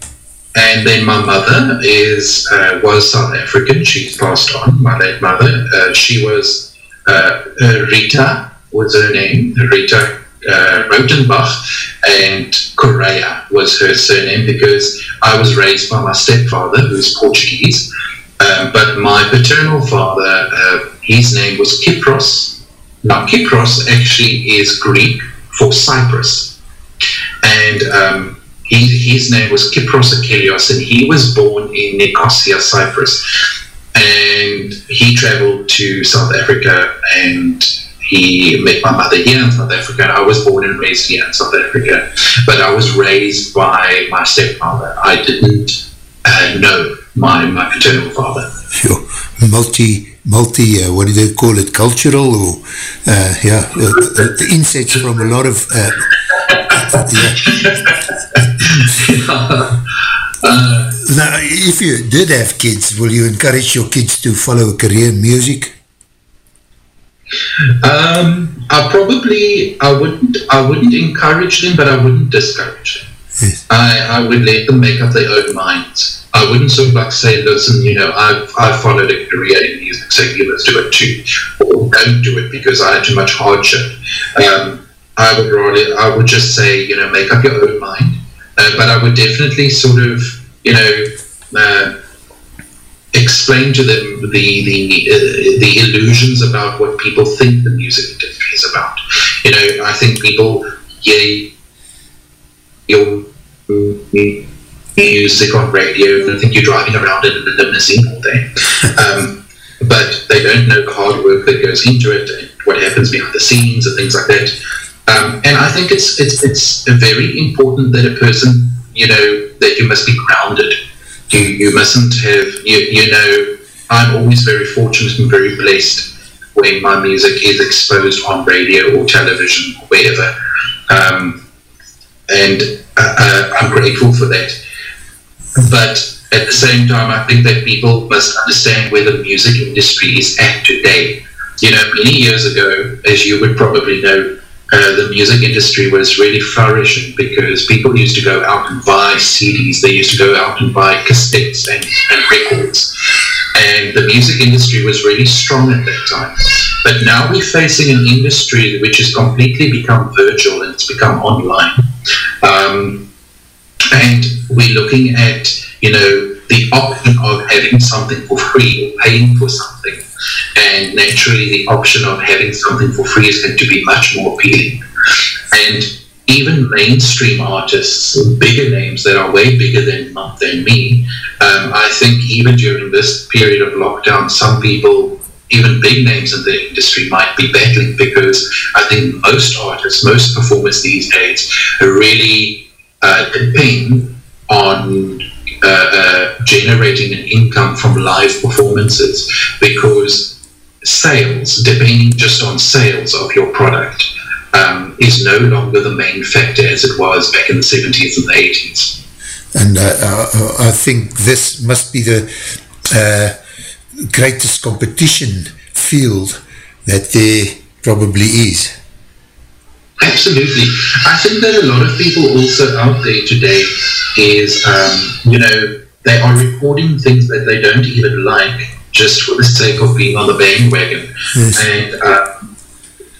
Speaker 2: and then my mother is uh, was South African. She's passed on. My late mother. Uh, she was uh, Rita was her name. Rita uh, Rotenbach, and Correa was her surname because I was raised by my stepfather, who's Portuguese. Um, but my paternal father, uh, his name was Kypros. Now, Kypros actually is Greek for Cyprus. And um, he, his name was Kypros Achilleos, and he was born in Nicosia, Cyprus. And he traveled to South Africa and he met my mother here in South Africa. I was born and raised here in South Africa, but I was raised by my stepfather. I didn't uh, know my, my paternal father.
Speaker 1: Sure. Multi, multi, uh, what do they call it, cultural or, uh, yeah, uh, the insects from a lot of, uh, yeah. Uh, now, if you did have kids, will you encourage your kids to follow a career in music?
Speaker 2: Um, I probably I wouldn't I wouldn't encourage them, but I wouldn't discourage them. Yes. I, I would let them make up their own minds. I wouldn't sort of like say, listen, you know, I've, I've followed a career in music, so you must do it too, or don't do it because I had too much hardship. Um, I would rather, I would just say, you know, make up your own mind. Uh, but I would definitely sort of, you know, uh, explain to them the the uh, the illusions about what people think the music industry is about. You know, I think people yeah you music on radio and I think you're driving around in a limousine all day. Um, but they don't know the hard work that goes into it and what happens behind the scenes and things like that. Um, and I think it's it's it's very important that a person you know that you must be grounded you, you mustn't have, you, you know, I'm always very fortunate and very blessed when my music is exposed on radio or television or wherever. Um, and uh, uh, I'm grateful for that. But at the same time, I think that people must understand where the music industry is at today. You know, many years ago, as you would probably know, uh, the music industry was really flourishing because people used to go out and buy CDs. They used to go out and buy cassettes and, and records. And the music industry was really strong at that time. But now we're facing an industry which has completely become virtual and it's become online. Um, and we're looking at, you know, the option of having something for free or paying for something and naturally the option of having something for free is going to be much more appealing. And even mainstream artists, bigger names that are way bigger than than me, um, I think even during this period of lockdown, some people, even big names in the industry, might be battling because I think most artists, most performers these days, really uh, depend on uh, uh, generating an income from live performances because sales, depending just on sales of your product, um, is no longer the main factor as it was back in the 70s and the 80s.
Speaker 1: And uh, uh, I think this must be the uh, greatest competition field that there probably is.
Speaker 2: Absolutely. I think that a lot of people also out there today is, um, you know, they are recording things that they don't even like just for the sake of being on the bandwagon. Yes. And uh,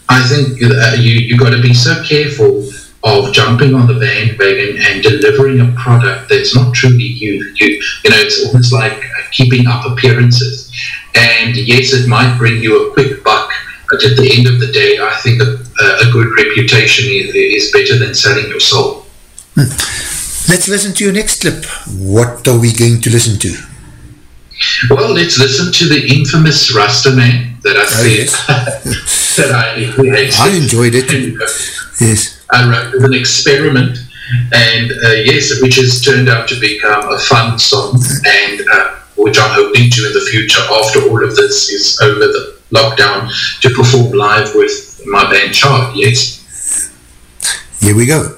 Speaker 2: I think uh, you you got to be so careful of jumping on the bandwagon and delivering a product that's not truly you. You, you know, it's almost like keeping up appearances. And yes, it might bring you a quick buck but at the end of the day, I think a, a good reputation is, better than selling your soul.
Speaker 1: Hmm. Let's listen to your next clip. What are we going to listen to?
Speaker 2: Well, let's listen to the infamous Rasta Man that I oh, yes. that
Speaker 3: I I enjoyed it. Yes.
Speaker 2: I wrote an experiment, and uh, yes, which has turned out to become a fun song, and uh, which I'm hoping to in the future, after all of this is over the lockdown, to perform live with my band Shard. Yes.
Speaker 3: Here we go.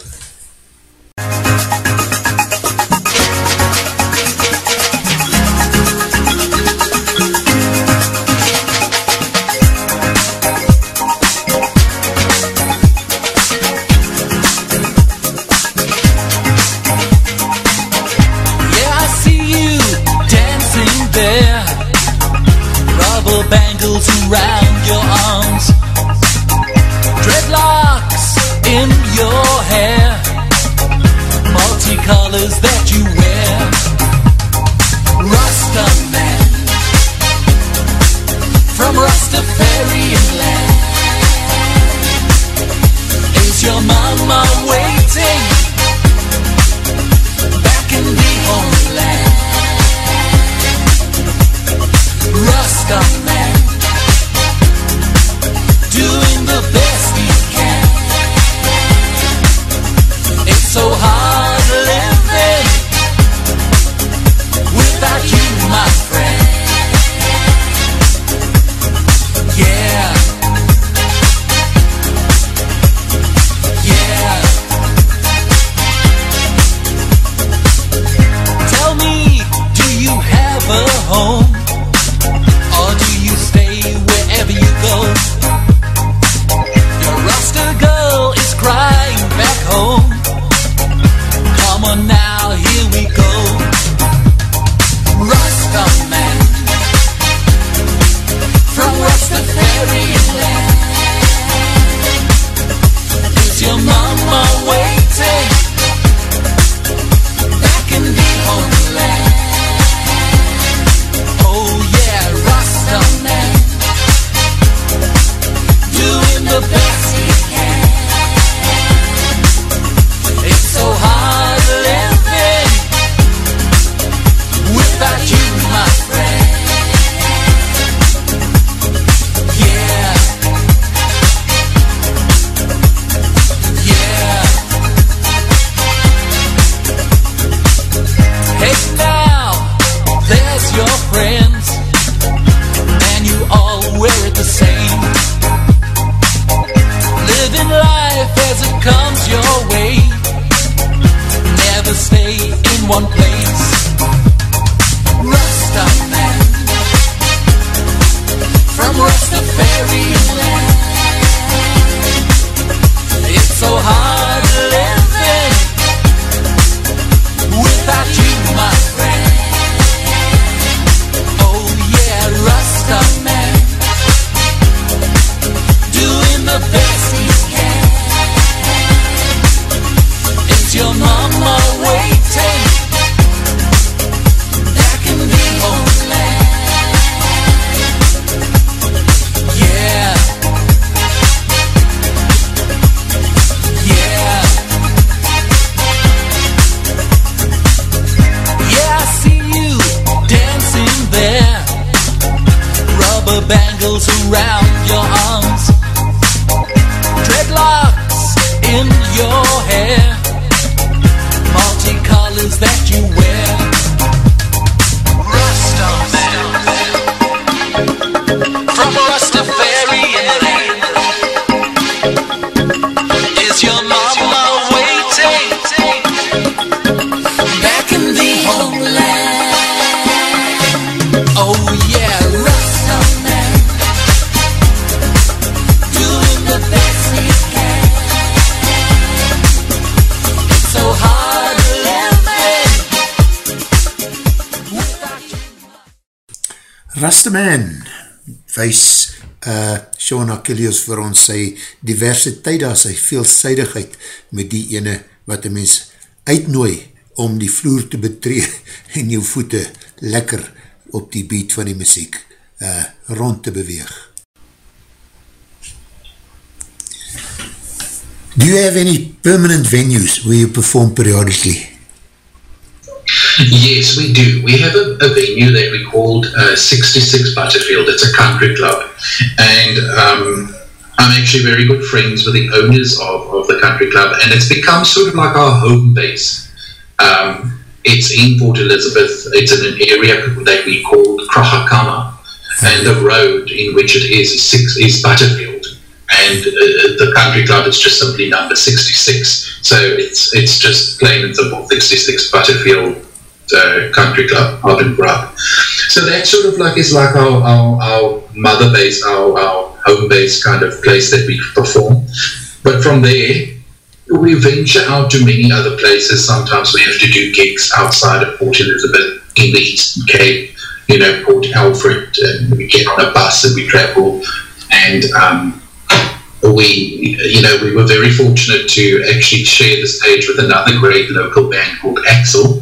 Speaker 3: Achilles vir ons sy diversiteit daar, sy veelzijdigheid met die ene wat een mens uitnooi om die vloer te betree en jou voete lekker op die beat van die muziek uh, rond te beweeg. Do you have any permanent venues where you perform periodically?
Speaker 2: Yes, we do. We have a, a venue that we called uh, 66 Butterfield. It's a country club. And um, I'm actually very good friends with the owners of, of the country club. And it's become sort of like our home base. Um, it's in Port Elizabeth. It's in an area that we call Kragga Kamma. And the road in which it is is, six, is Butterfield. And uh, the country club is just simply number 66. So it's it's just plain and simple 66 Butterfield uh, country club, Urban Grub. So that sort of like is like our, our, our mother base, our, our home base kind of place that we perform. But from there, we venture out to many other places. Sometimes we have to do gigs outside of Port Elizabeth in the Eastern Cape, you know, Port Alfred, and we get on a bus and we travel. And um, we, you know, we were very fortunate to actually share the stage with another great local band called Axel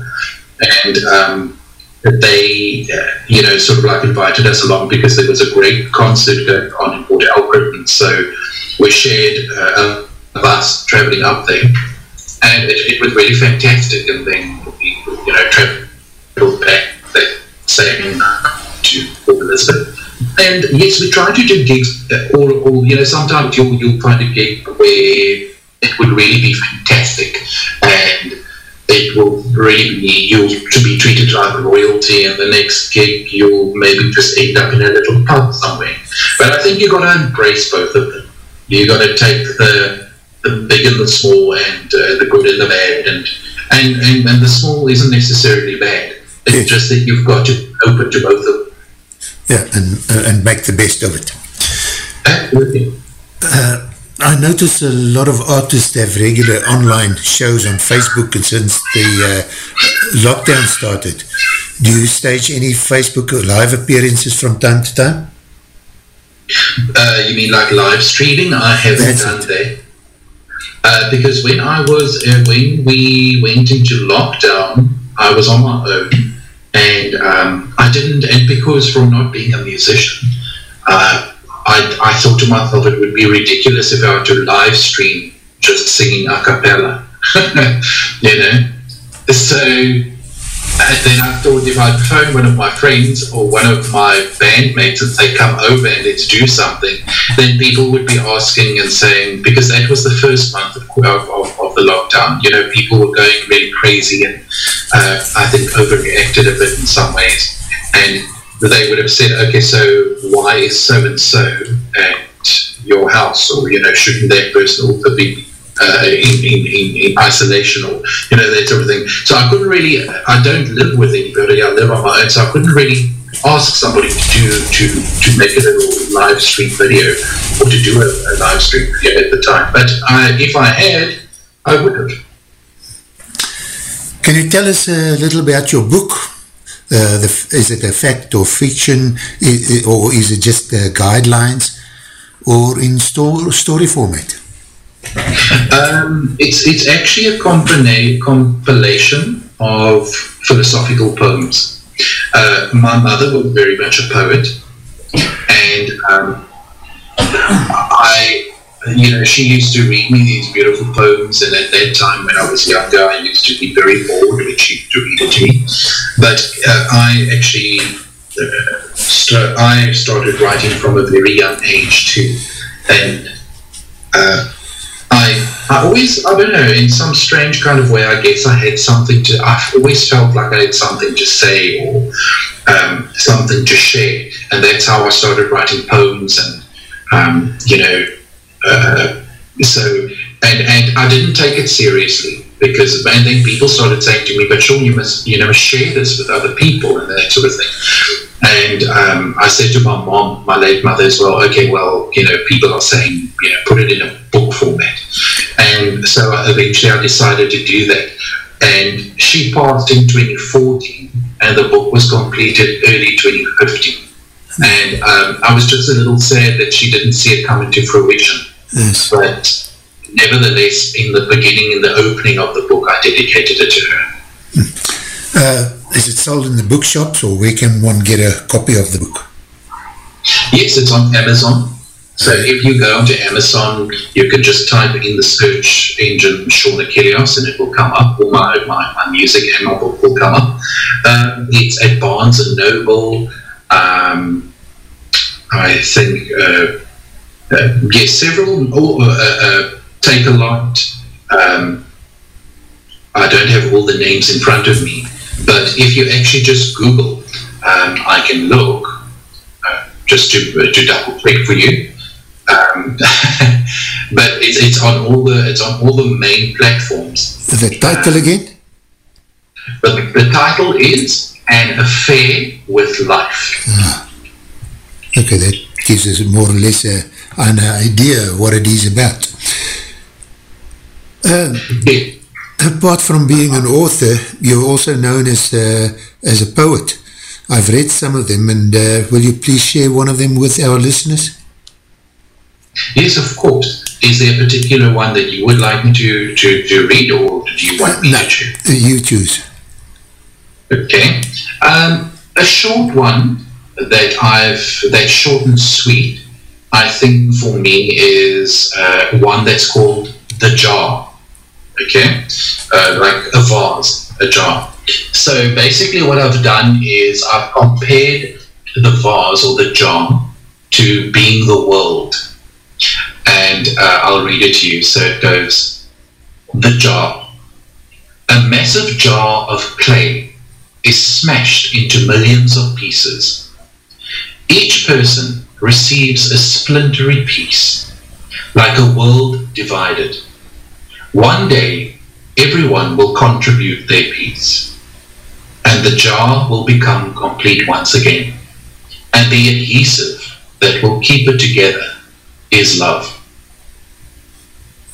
Speaker 2: and um, they, uh, you know, sort of like invited us along because there was a great concert going on in Port Alfred, and so we shared uh, a bus traveling up there, and it, it, was really fantastic. And then we, you know, traveled back that same to Port Elizabeth. And yes, we try to do gigs, or, or you know, sometimes you'll, you'll find a gig where it would really be fantastic, and it will really be you to be treated like royalty and the next gig you'll maybe just end up in a little pub somewhere. But I think you've got to embrace both of them. You've got to take the, the big and the small and uh, the good and the bad and, and, and, and the small isn't necessarily bad. It's yes. just that you've got to open to both of them.
Speaker 1: Yeah and, uh, and make the best of it.
Speaker 2: Absolutely.
Speaker 1: Uh, I notice a lot of artists have regular online shows on Facebook and since the uh, lockdown started. Do you stage any Facebook live appearances from time to time?
Speaker 2: Uh, you mean like live streaming? I haven't That's done it. that. Uh, because when I was, uh, when we went into lockdown, I was on my own and um, I didn't, and because from not being a musician, uh, I, I thought to myself it would be ridiculous if I were to live stream just singing a cappella, you know. So then I thought if I'd phone one of my friends or one of my bandmates and say, come over and let's do something, then people would be asking and saying, because that was the first month of, of, of the lockdown, you know, people were going really crazy and uh, I think overreacted a bit in some ways. And they would have said, okay, so why is so and so at your house, or you know, shouldn't that person also be uh, in, in, in, in, isolation, or you know, that sort of thing. So I couldn't really, I don't live with anybody. I live on my own, so I couldn't really ask somebody to do to to make a little live stream video or to do a, a live stream video at the time. But I, if I had, I would have.
Speaker 1: Can you tell us a little bit about your book? Uh, the, is it a fact or fiction or is it just uh, guidelines or in sto story format?
Speaker 2: Um, it's, it's actually a compilation of philosophical poems. Uh, my mother was very much a poet and um, I you know, she used to read me these beautiful poems, and at that time, when I was younger, I used to be very bored when she used to read it to me. But uh, I actually, uh, st- I started writing from a very young age too, and uh, I, I always, I don't know, in some strange kind of way, I guess I had something to. I've always felt like I had something to say or um, something to share, and that's how I started writing poems and. Um, you know, uh, so, and, and I didn't take it seriously because, and then people started saying to me, but Sean, you must, you know, share this with other people and that sort of thing. And um, I said to my mom, my late mother as well, okay, well, you know, people are saying, you know, put it in a book format. And so eventually I decided to do that. And she passed in 2014 and the book was completed early 2015. And um, I was just a little sad that she didn't see it come into fruition.
Speaker 1: Yes.
Speaker 2: But nevertheless, in the beginning, in the opening of the book, I dedicated it to her.
Speaker 1: Hmm. Uh, is it sold in the bookshops or where can one get a copy of the book?
Speaker 2: Yes, it's on Amazon. So if you go onto Amazon, you could just type in the search engine Sean Achilleos and it will come up, or my, my, my music and my book will come up. Um, it's at Barnes and Noble. Um, I think, uh, uh, yes, several, oh, uh, uh, take a lot. Um, I don't have all the names in front of me, but if you actually just Google, um, I can look, uh, just to, to double click for you. Um, but it's, it's on all the it's on all the main platforms.
Speaker 1: The title again?
Speaker 2: But the, the, title is An Affair with Life. Ah.
Speaker 1: Okay, that gives us more or less a, an idea what it is about. Um. Apart from being an author, you're also known as, uh, as a poet. I've read some of them and uh, will you please share one of them with our listeners?
Speaker 2: Yes, of course. Is there a particular one that you would like me to, to, to read or do you want me
Speaker 1: no,
Speaker 2: to choose?
Speaker 1: You choose.
Speaker 2: Okay. Um, a short one that I've, that's short and sweet, I think for me is uh, one that's called The Jar. Okay. Uh, like a vase, a jar. So basically what I've done is I've compared the vase or the jar to being the world and uh, I'll read it to you. So it goes The jar. A massive jar of clay is smashed into millions of pieces. Each person receives a splintery piece, like a world divided. One day, everyone will contribute their piece, and the jar will become complete once again. And the adhesive that will keep it together is love.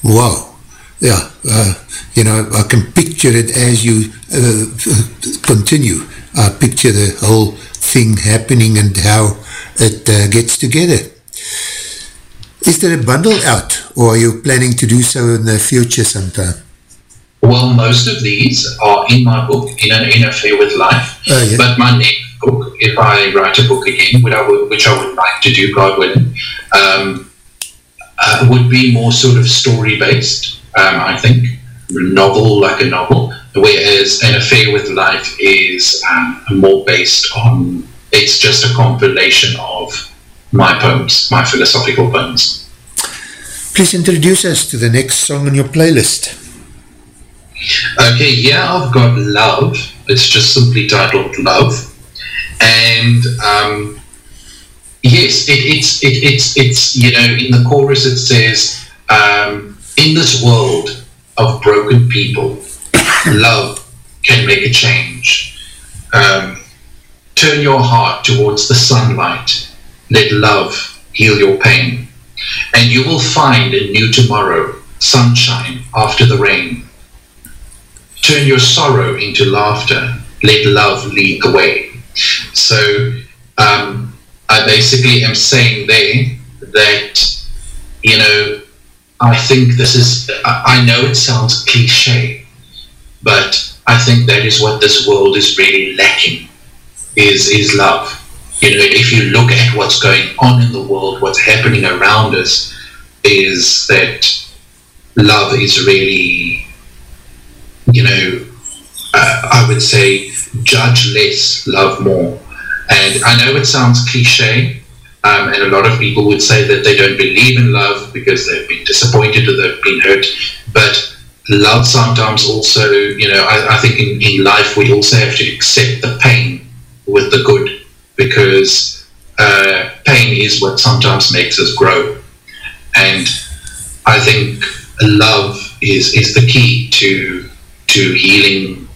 Speaker 1: Wow. Yeah, uh, you know, I can picture it as you uh, continue. I picture the whole thing happening and how it uh, gets together. Is there a bundle out or are you planning to do so in the future sometime?
Speaker 2: Well, most of these are in my book, In an Affair with Life.
Speaker 1: Uh, yeah.
Speaker 2: But my next book, if I write a book again, which I would, which I would like to do, God willing, um, uh, would be more sort of story based, um, I think, novel like a novel, whereas An Affair with Life is um, more based on, it's just a compilation of my poems, my philosophical poems.
Speaker 1: Please introduce us to the next song on your playlist.
Speaker 2: Okay, yeah, I've got Love. It's just simply titled Love. And um, Yes, it, it's it, it's it's you know in the chorus it says um, in this world of broken people, love can make a change. Um, turn your heart towards the sunlight. Let love heal your pain, and you will find a new tomorrow, sunshine after the rain. Turn your sorrow into laughter. Let love lead the way. So. Um, I basically am saying there that, you know, I think this is, I know it sounds cliche, but I think that is what this world is really lacking, is, is love. You know, if you look at what's going on in the world, what's happening around us, is that love is really, you know, uh, I would say judge less, love more and I know it sounds cliche, um, and a lot of people would say that they don't believe in love because they've been disappointed or they've been hurt. But love sometimes also, you know, I, I think in, in life we also have to accept the pain with the good because uh, pain is what sometimes makes us grow. And I think love is, is the key to to healing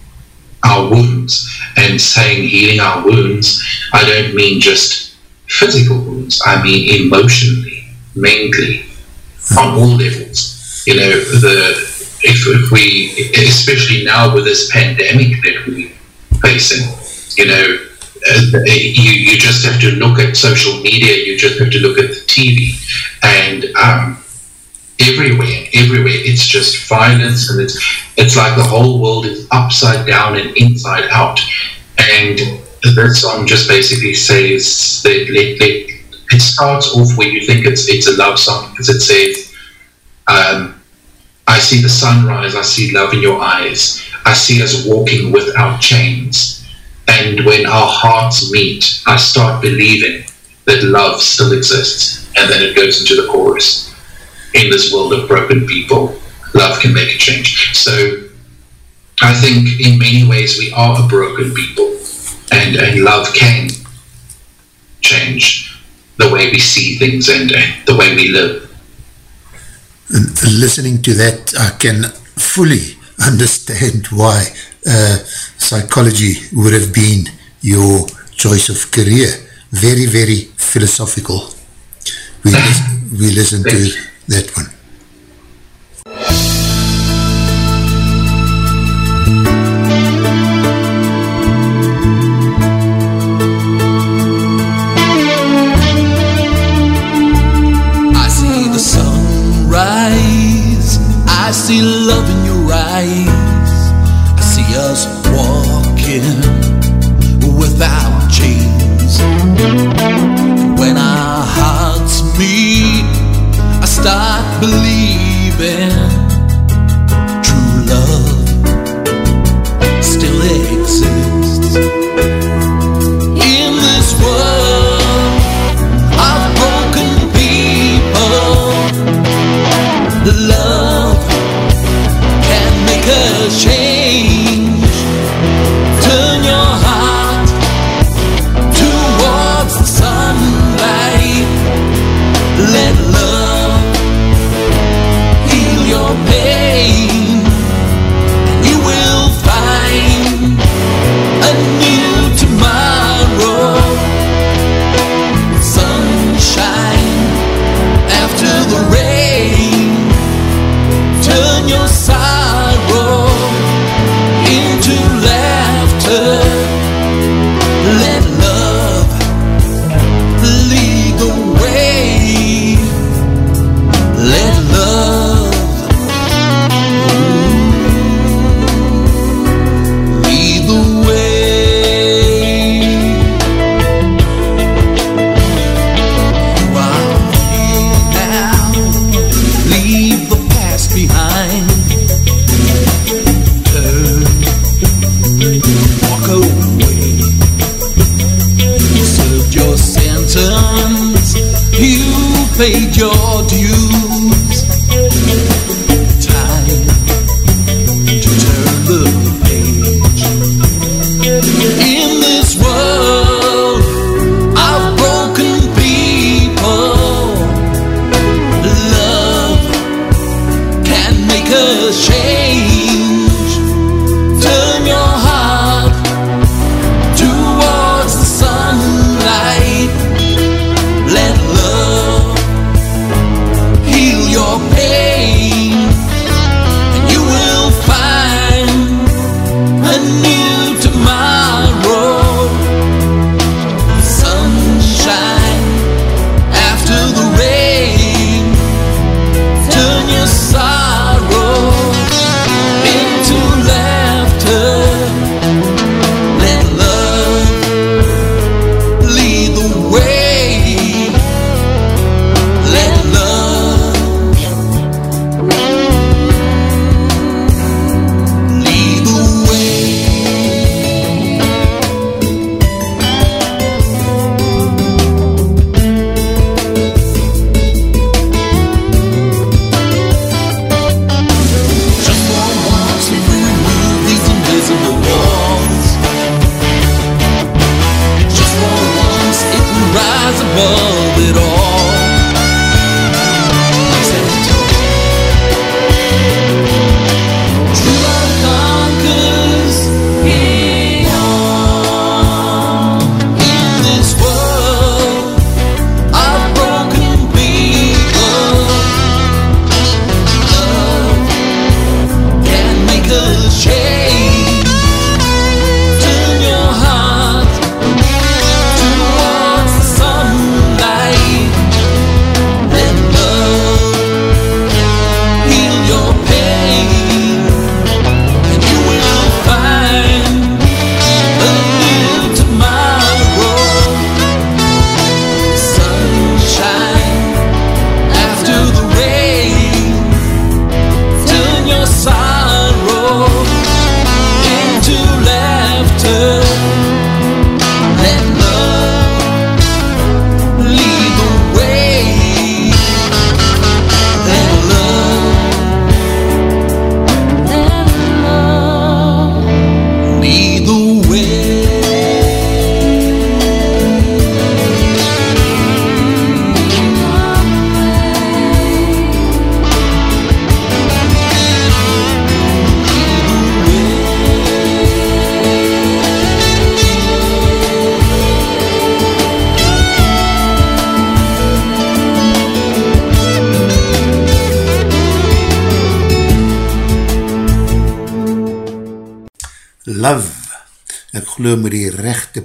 Speaker 2: our wounds. And saying healing our wounds, I don't mean just physical wounds, I mean emotionally, mentally, on all levels. You know, the if, if we, especially now with this pandemic that we're facing, you know, you, you just have to look at social media, you just have to look at the TV, and um, everywhere, everywhere. It's just violence, and it's it's like the whole world is upside down and inside out. And this song just basically says that let, let it starts off where you think it's it's a love song because it says, um, "I see the sunrise, I see love in your eyes, I see us walking without chains, and when our hearts meet, I start believing that love still exists." And then it goes into the chorus. In this world of broken people, love can make a change. So I think in many ways we are a broken people, and and love can change the way we see things and the way we live.
Speaker 1: Listening to that, I can fully understand why uh, psychology would have been your choice of career. Very, very philosophical. We, lis we listen to that one.
Speaker 3: I see the sunrise, I see love in your
Speaker 1: eyes. I see us walking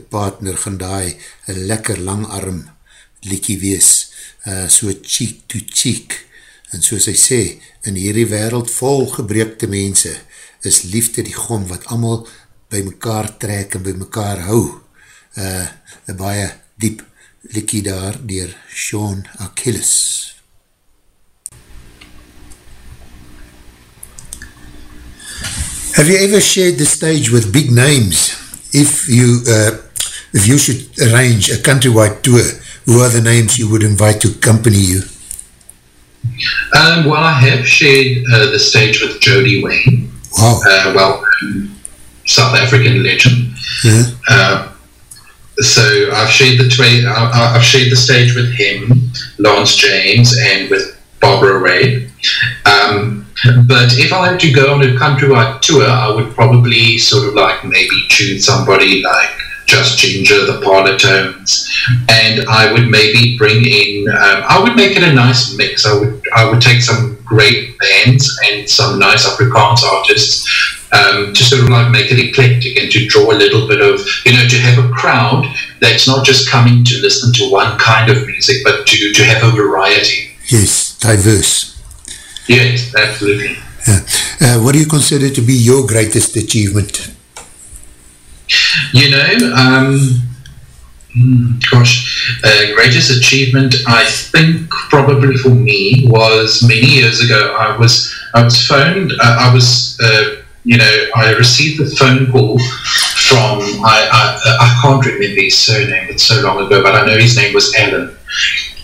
Speaker 1: partner gaan daai lekker langarm liekie wees, uh, so cheek to cheek. En soos hy sê, in hierdie wereld vol gebreekte mense, is liefde die gom wat allemaal by mekaar trek en by mekaar hou. Uh, een baie diep liekie daar dier Sean Achilles. Have you ever shared the stage with big names? If you uh, if you should arrange a countrywide tour, who are the names you would invite to accompany you?
Speaker 2: Um, well, I have shared uh, the stage with Jody Wayne.
Speaker 1: Wow.
Speaker 2: Uh, well, South African legend.
Speaker 1: Yeah.
Speaker 2: Uh, so I've shared the tra- I've shared the stage with him, Lance James, and with Barbara Ray. Um, but if I had to go on a countrywide tour, I would probably sort of like maybe choose somebody like Just Jinjer, the Parlotones, and I would maybe bring in. Um, I would make it a nice mix. I would I would take some great bands and some nice Afrikaans artists um, to sort of like make it eclectic and to draw a little bit of you know to have a crowd that's not just coming to listen to one kind of music, but to to have a variety.
Speaker 1: Yes, diverse.
Speaker 2: Yes, absolutely.
Speaker 1: Yeah. Uh, what do you consider to be your greatest achievement?
Speaker 2: You know, um, gosh, uh, greatest achievement, I think probably for me was many years ago. I was I was phoned. Uh, I was uh, you know I received a phone call from I, I I can't remember his surname. It's so long ago, but I know his name was Alan,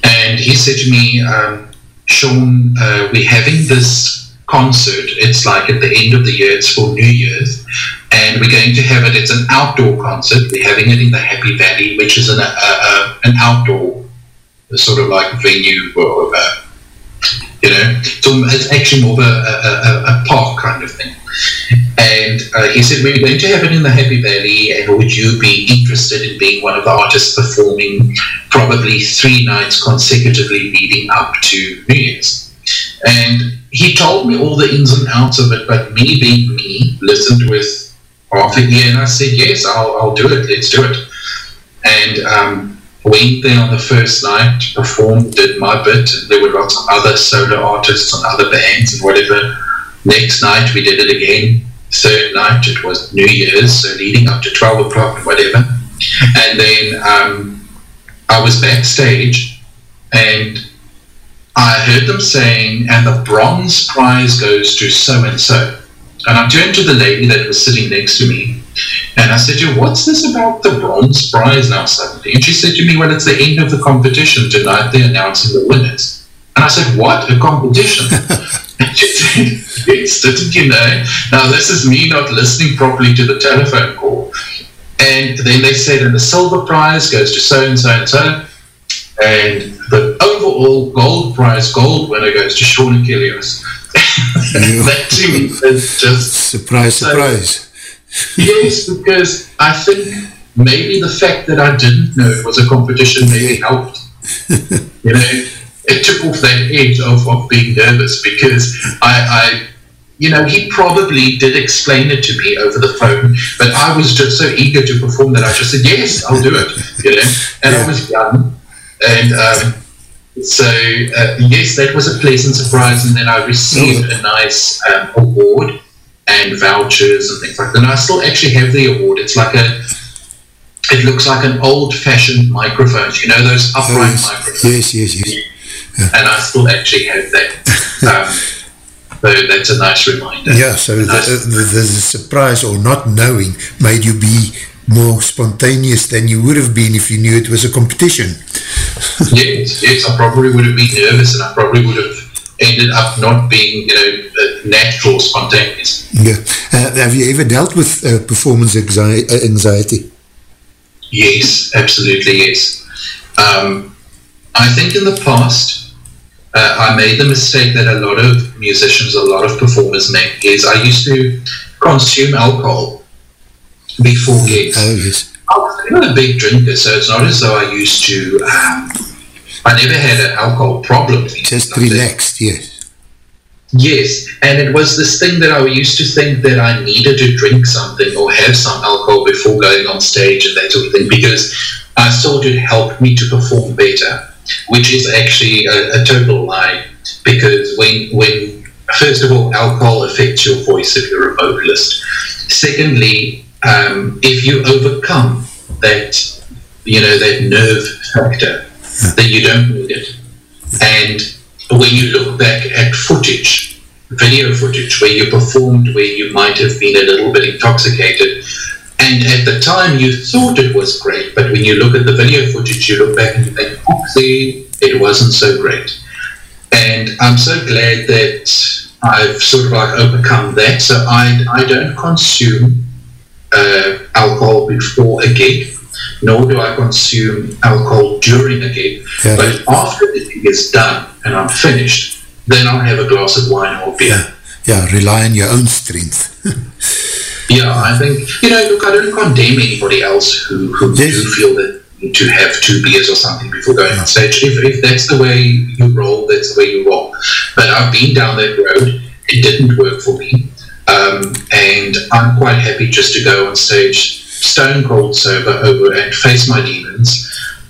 Speaker 2: and he said to me. Um, Sean, uh, we're having this concert. It's like at the end of the year, it's for New Year's, and we're going to have it. It's an outdoor concert. We're having it in the Happy Valley, which is an, uh, uh, an outdoor sort of like venue, or, uh, you know, so it's actually more of a, a, a, park kind of thing. And uh, he said, We're going to have it in the Happy Valley, and would you be interested in being one of the artists performing probably three nights consecutively leading up to New Year's? And he told me all the ins and outs of it, but me being me, listened with half a ear, and I said, Yes, I'll, I'll do it, let's do it. And um, went there on the first night, performed, did my bit, there were lots of other solo artists and other bands and whatever Next night we did it again. Third night it was New Year's, so leading up to 12 o'clock and whatever. And then um, I was backstage and I heard them saying, and the bronze prize goes to so and so. And I turned to the lady that was sitting next to me and I said to her, What's this about the bronze prize now suddenly? And she said to me, Well, it's the end of the competition tonight. They're announcing the winners. And I said, What? A competition? and she said, yes, didn't you know? Now, this is me not listening properly to the telephone call. And then they said, and the silver prize goes to so and so and so. And overall gold prize, gold winner, goes to Sean Achilleos. that to me is just.
Speaker 1: Surprise, so, surprise.
Speaker 2: yes, because I think maybe the fact that I didn't know it was a competition maybe helped. you know, it took off that edge of, of being nervous because I, I, you know, he probably did explain it to me over the phone, but I was just so eager to perform that I just said, yes, I'll do it, you know, and yeah. I was young. And um, so, uh, yes, that was a pleasant surprise. And then I received a nice um, award and vouchers and things like that. And I still actually have the award. It's like a, it looks like an old-fashioned microphone. You know those upright
Speaker 1: yes.
Speaker 2: microphones.
Speaker 1: Yes, yes, yes.
Speaker 2: Yeah. And I still actually have that. Um, so that's a nice reminder.
Speaker 1: Yeah, so nice the, the, the surprise or not knowing made you be more spontaneous than you would have been if you knew it was a competition.
Speaker 2: yes, yes, I probably would have been nervous and I probably would have ended up not being, you know, natural, spontaneous.
Speaker 1: Yeah. Uh, have you ever dealt with uh, performance anxiety?
Speaker 2: Yes, absolutely, yes. Um, I think in the past, uh, I made the mistake that a lot of musicians, a lot of performers make is I used to consume alcohol before gigs.
Speaker 1: Oh, yes.
Speaker 2: I was not a big drinker, so it's not as though I used to, um, I never had an alcohol problem.
Speaker 1: Just relaxed, yes.
Speaker 2: Yes, and it was this thing that I used to think that I needed to drink something or have some alcohol before going on stage and that sort of thing because I thought it helped me to perform better, which is actually a, a total lie because when when first of all alcohol affects your voice if you're a vocalist. Secondly, um, if you overcome that you know that nerve factor, then you don't need it. And when you look back at footage, video footage, where you performed, where you might have been a little bit intoxicated, and at the time you thought it was great, but when you look at the video footage, you look back and you think, oopsie, it wasn't so great. And I'm so glad that I've sort of like overcome that. So I, I don't consume uh, alcohol before a gig, nor do I consume alcohol during a gig.
Speaker 1: Yeah.
Speaker 2: But after the gig is done and I'm finished, then I'll have a glass of wine or beer.
Speaker 1: Yeah, rely on your own strength.
Speaker 2: Yeah, I think, you know, look, I don't condemn anybody else who, who
Speaker 1: Yes.
Speaker 2: do feel that to have two beers or something before going on stage. If, if that's the way you roll, that's the way you roll. But I've been down that road. It didn't work for me. Um, and I'm quite happy just to go on stage stone cold sober over and face my demons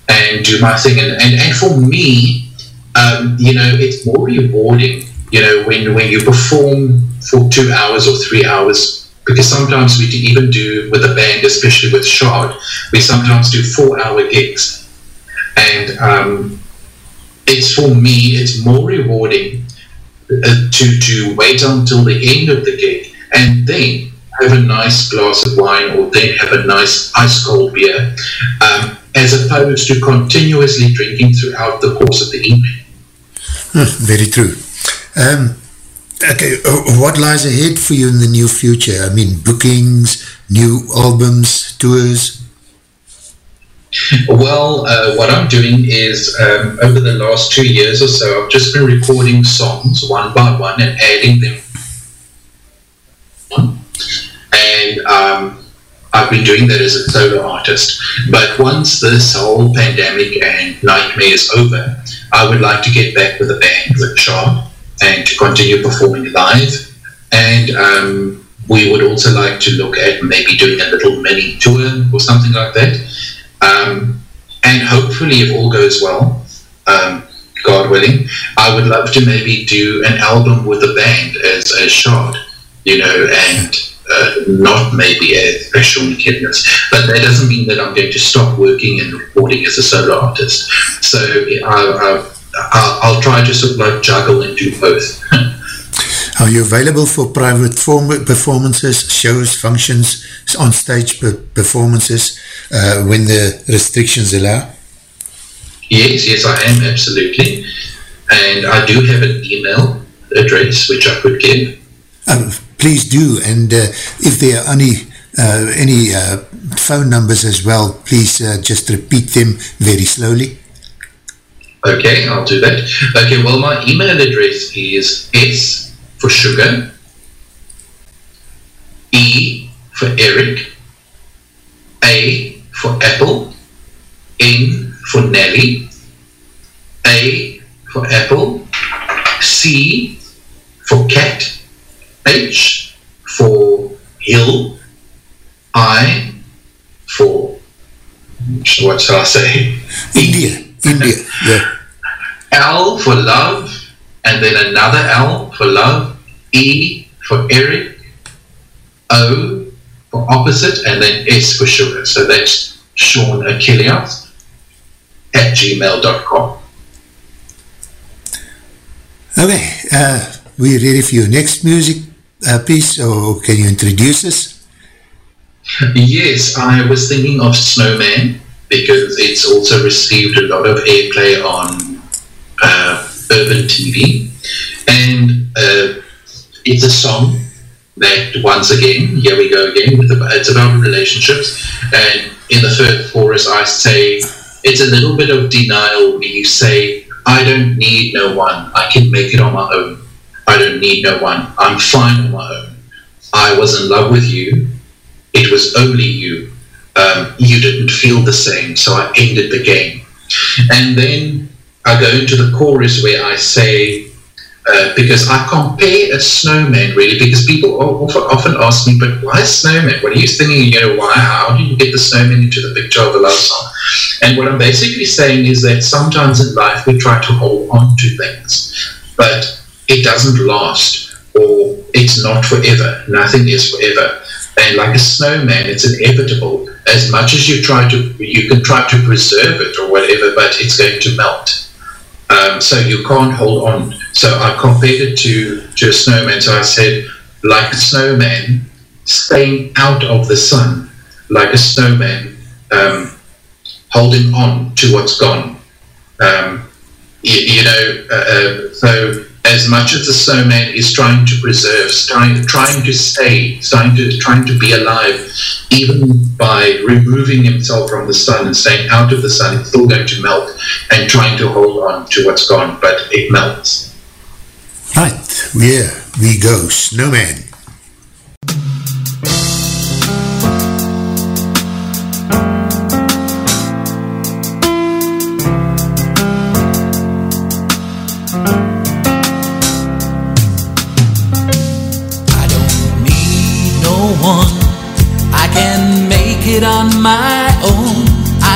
Speaker 2: and do my thing. And, and, and for me, um, you know, it's more rewarding, you know, when, when you perform for two hours or three hours, because sometimes we do even do with a band, especially with Shard, we sometimes do four hour gigs. And um, it's for me, it's more rewarding uh, to, to wait until the end of the gig and then have a nice glass of wine or then have a nice ice cold beer um, as opposed to continuously drinking throughout the course of the evening.
Speaker 1: Hmm, Very true. Um, okay, uh, what lies ahead for you in the near future? I mean, bookings, new albums, tours?
Speaker 2: Well, uh, what I'm doing is um, over the last two years or so, I've just been recording songs one by one and adding them. And um, I've been doing that as a solo artist. But once this whole pandemic and nightmare is over, I would like to get back with a band, with Shard, and to continue performing live. And um, we would also like to look at maybe doing a little mini tour or something like that. Um, and hopefully, if all goes well, um, God willing, I would love to maybe do an album with a band as a shard, you know, and uh, not maybe a Sean Kidness. But that doesn't mean that I'm going to stop working and recording as a solo artist. So I, I, I'll, I'll try to sort of like juggle and do both.
Speaker 1: Are you available for private form performances, shows, functions, on-stage performances uh, when the restrictions allow?
Speaker 2: Yes, yes, I am, absolutely. And I do have an email address which I could give.
Speaker 1: Uh, please do, and uh, if there are any, uh, any uh, phone numbers as well, please uh, just repeat them very slowly.
Speaker 2: Okay, I'll do that. Okay, well, my email address is S for sugar, E for Eric, A for apple, N for Nelly, A for apple, C for cat, H for hill, I for, what shall I say?
Speaker 1: India, India, yeah.
Speaker 2: L for love, and then another L for love, E for Eric, O for opposite, and then S for sugar. So that's Sean Achilleos at gmail.com.
Speaker 1: Okay, uh, we ready for your next music uh, piece, or can you introduce us?
Speaker 2: Yes, I was thinking of Snowman because it's also received a lot of airplay on uh, urban TV. And uh, it's a song that, once again, here we go again, it's about relationships. And in the third chorus, I say, it's a little bit of denial where you say, I don't need no one. I can make it on my own. I don't need no one. I'm fine on my own. I was in love with you. It was only you. Um, you didn't feel the same, so I ended the game. And then I go into the chorus where I say, Uh, because I compare a snowman really, because people often, ask me, but why snowman? What are you thinking, you know, why, how do you get the snowman into the picture of a love song? And what I'm basically saying is that sometimes in life we try to hold on to things, but it doesn't last or it's not forever. Nothing is forever. And like a snowman, it's inevitable. As much as you try to, you can try to preserve it or whatever, but it's going to melt. Um, so you can't hold on. So I compared it to, to a snowman. So I said, like a snowman, staying out of the sun, like a snowman, um, holding on to what's gone. Um, you, you, know, uh, uh, so as much as the snowman is trying to preserve, trying, trying to stay, trying to, trying to be alive, even by removing himself from the sun and staying out of the sun, it's still going to melt and trying to hold on to what's gone, but it melts.
Speaker 1: Right, yeah, we go, snowman.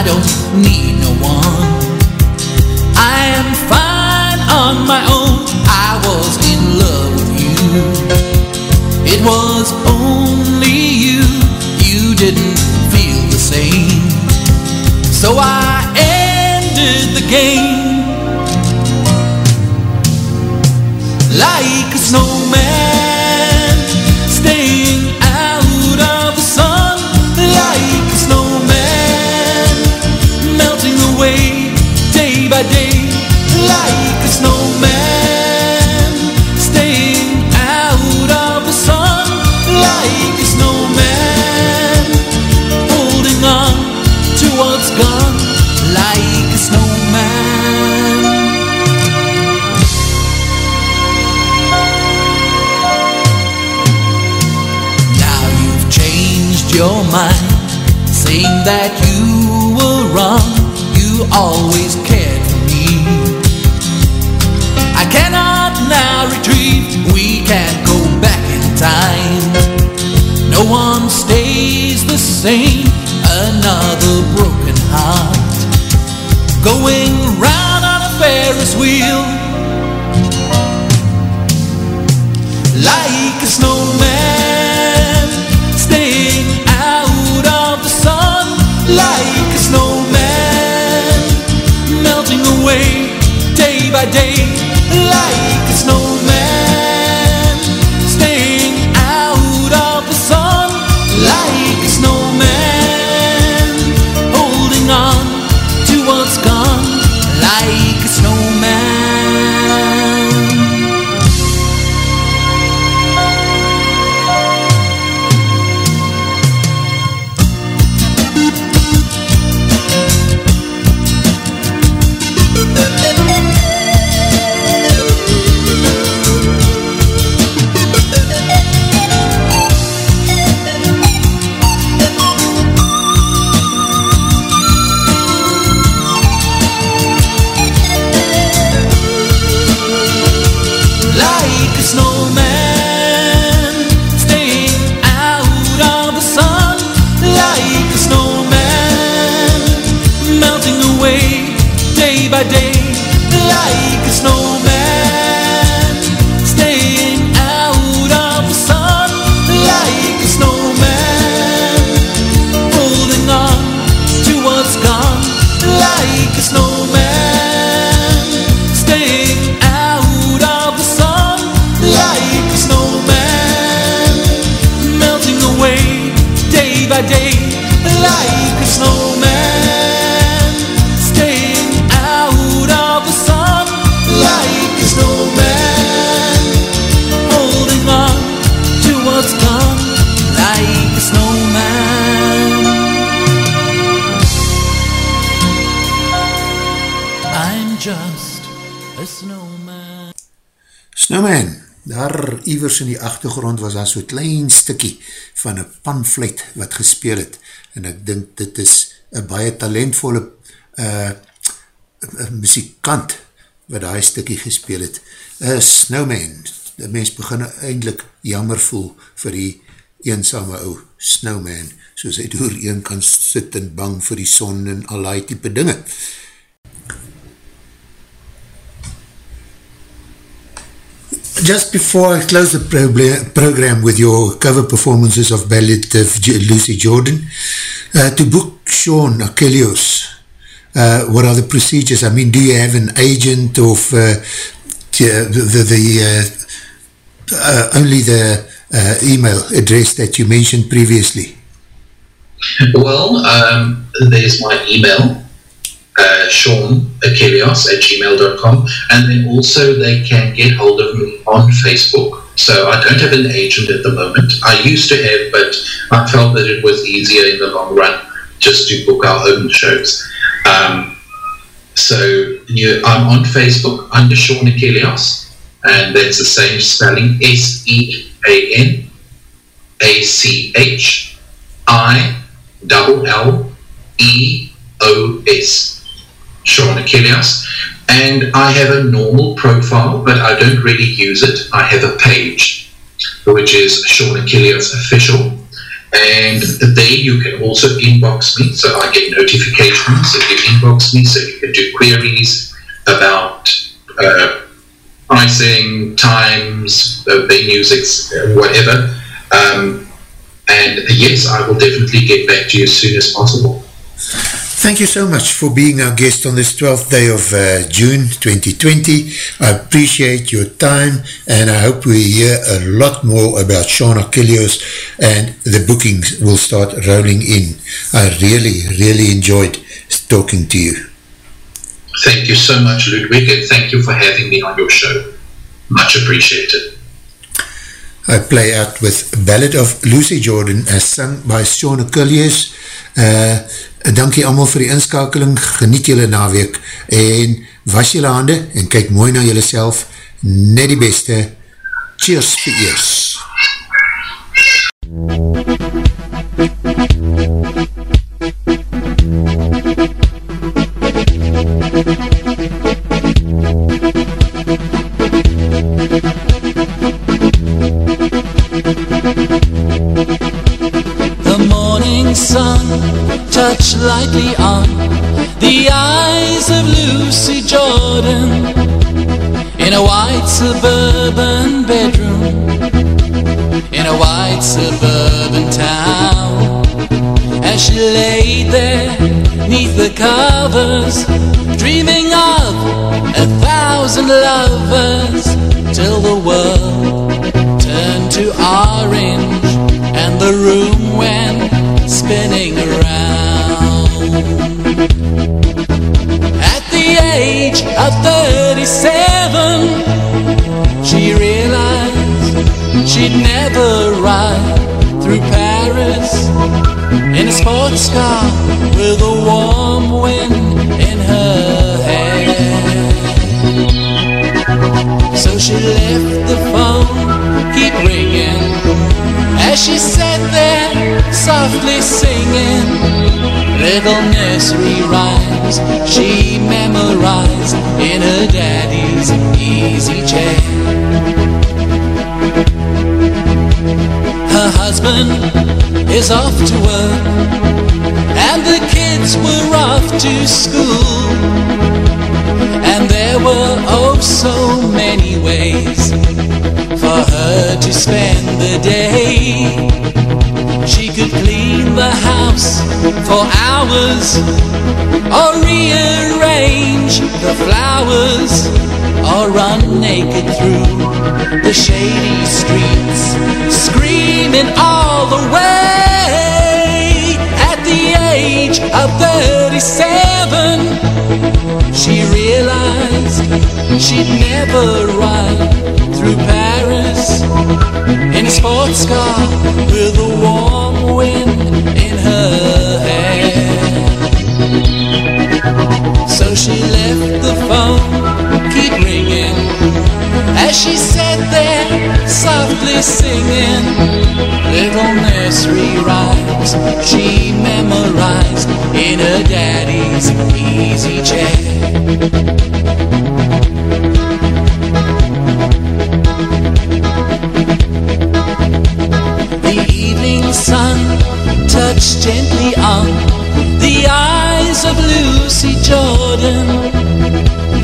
Speaker 3: Don't need no one. I am fine on my own. I was in love with you. It was only you. You didn't feel the same. So I your mind saying that you were wrong you always cared for me. I cannot now retrieve, we can't go back in time. No one stays the same, another broken heart. Going round on a Ferris wheel.
Speaker 1: Iwers in die achtergrond was daar so klein stikkie van een panfluit wat gespeel het. En ek dink dit is een baie talentvolle uh, muzikant wat die stikkie gespeel het, uh, Snowman, die mens begin eindelijk jammer voel vir die eensame ou Snowman, soos hy door een kan sit en bang vir die son en al die type dinge. Just before I close the program with your cover performances of Ballad of Lucy Jordan, uh, to book Sean Achilleos, uh, what are the procedures? I mean, do you have an agent of uh, the, the, the uh, uh, only the uh, email address that you mentioned previously?
Speaker 2: Well, um, there's my email, uh, Sean Achilleos at gmail.com, and then also they can get hold of me on Facebook. So I don't have an agent at the moment. I used to have, but I felt that it was easier in the long run just to book our own shows. Um, so you, I'm on Facebook under Sean Achilleos, and that's the same spelling S E A N A C H I double L E O S. Sean Achilleos, and I have a normal profile, but I don't really use it. I have a page, which is Sean Achilleos Official, and there you can also inbox me, so I get notifications if you inbox me, so you can do queries about uh, pricing, times, uh, venues, whatever. Um, and yes, I will definitely get back to you as soon as possible.
Speaker 1: Thank you so much for being our guest on this 12th day of uh, June 2020. I appreciate your time and I hope we hear a lot more about Sean Achilleos and the bookings will start rolling in. I really, really enjoyed talking to you.
Speaker 2: Thank you so much, Ludwig, and thank you for having me on your show. Much appreciated.
Speaker 1: I play out with Ballad of Lucy Jordan as sung by Sean Achilleos. Uh, dankie allemaal vir die inskakeling, geniet julle naweek. En was julle hande en kyk mooi na julle self, net die beste, cheers vir eers.
Speaker 3: touch covers, dreaming of a thousand lovers, till the world turned to orange and the room went spinning around. With a warm wind in her hair. So she left the phone, keep ringing as she sat there softly singing little nursery rhymes she memorized in her daddy's easy chair. Her husband is off to work and the kids were off to school and there were oh so many ways for her to spend the day. She could clean the house for hours or rearrange the flowers or run naked through the shady streets, screaming all the way. At the age of 37, she realized she'd never ride through Paris in a sports car with a warm wind in her hair. So she left the phone, keep ringing, as she sat there softly singing little nursery rhymes she memorized in her daddy's easy chair. The evening sun touched gently on the eyes of Lucy Jordan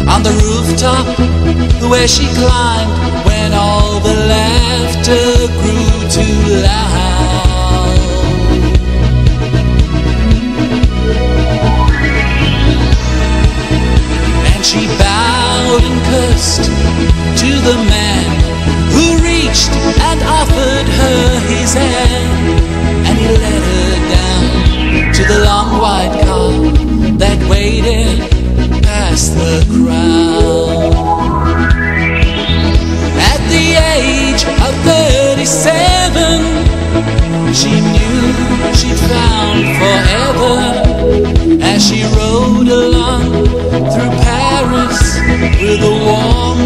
Speaker 3: on the rooftop where she climbed when all the laughter grew too loud. And she bowed and cursed to the man who reached and offered her his hand, and he led her down to the long white car that waited the crowd. At the age of 37, she knew she'd found forever as she rode along through Paris with a warm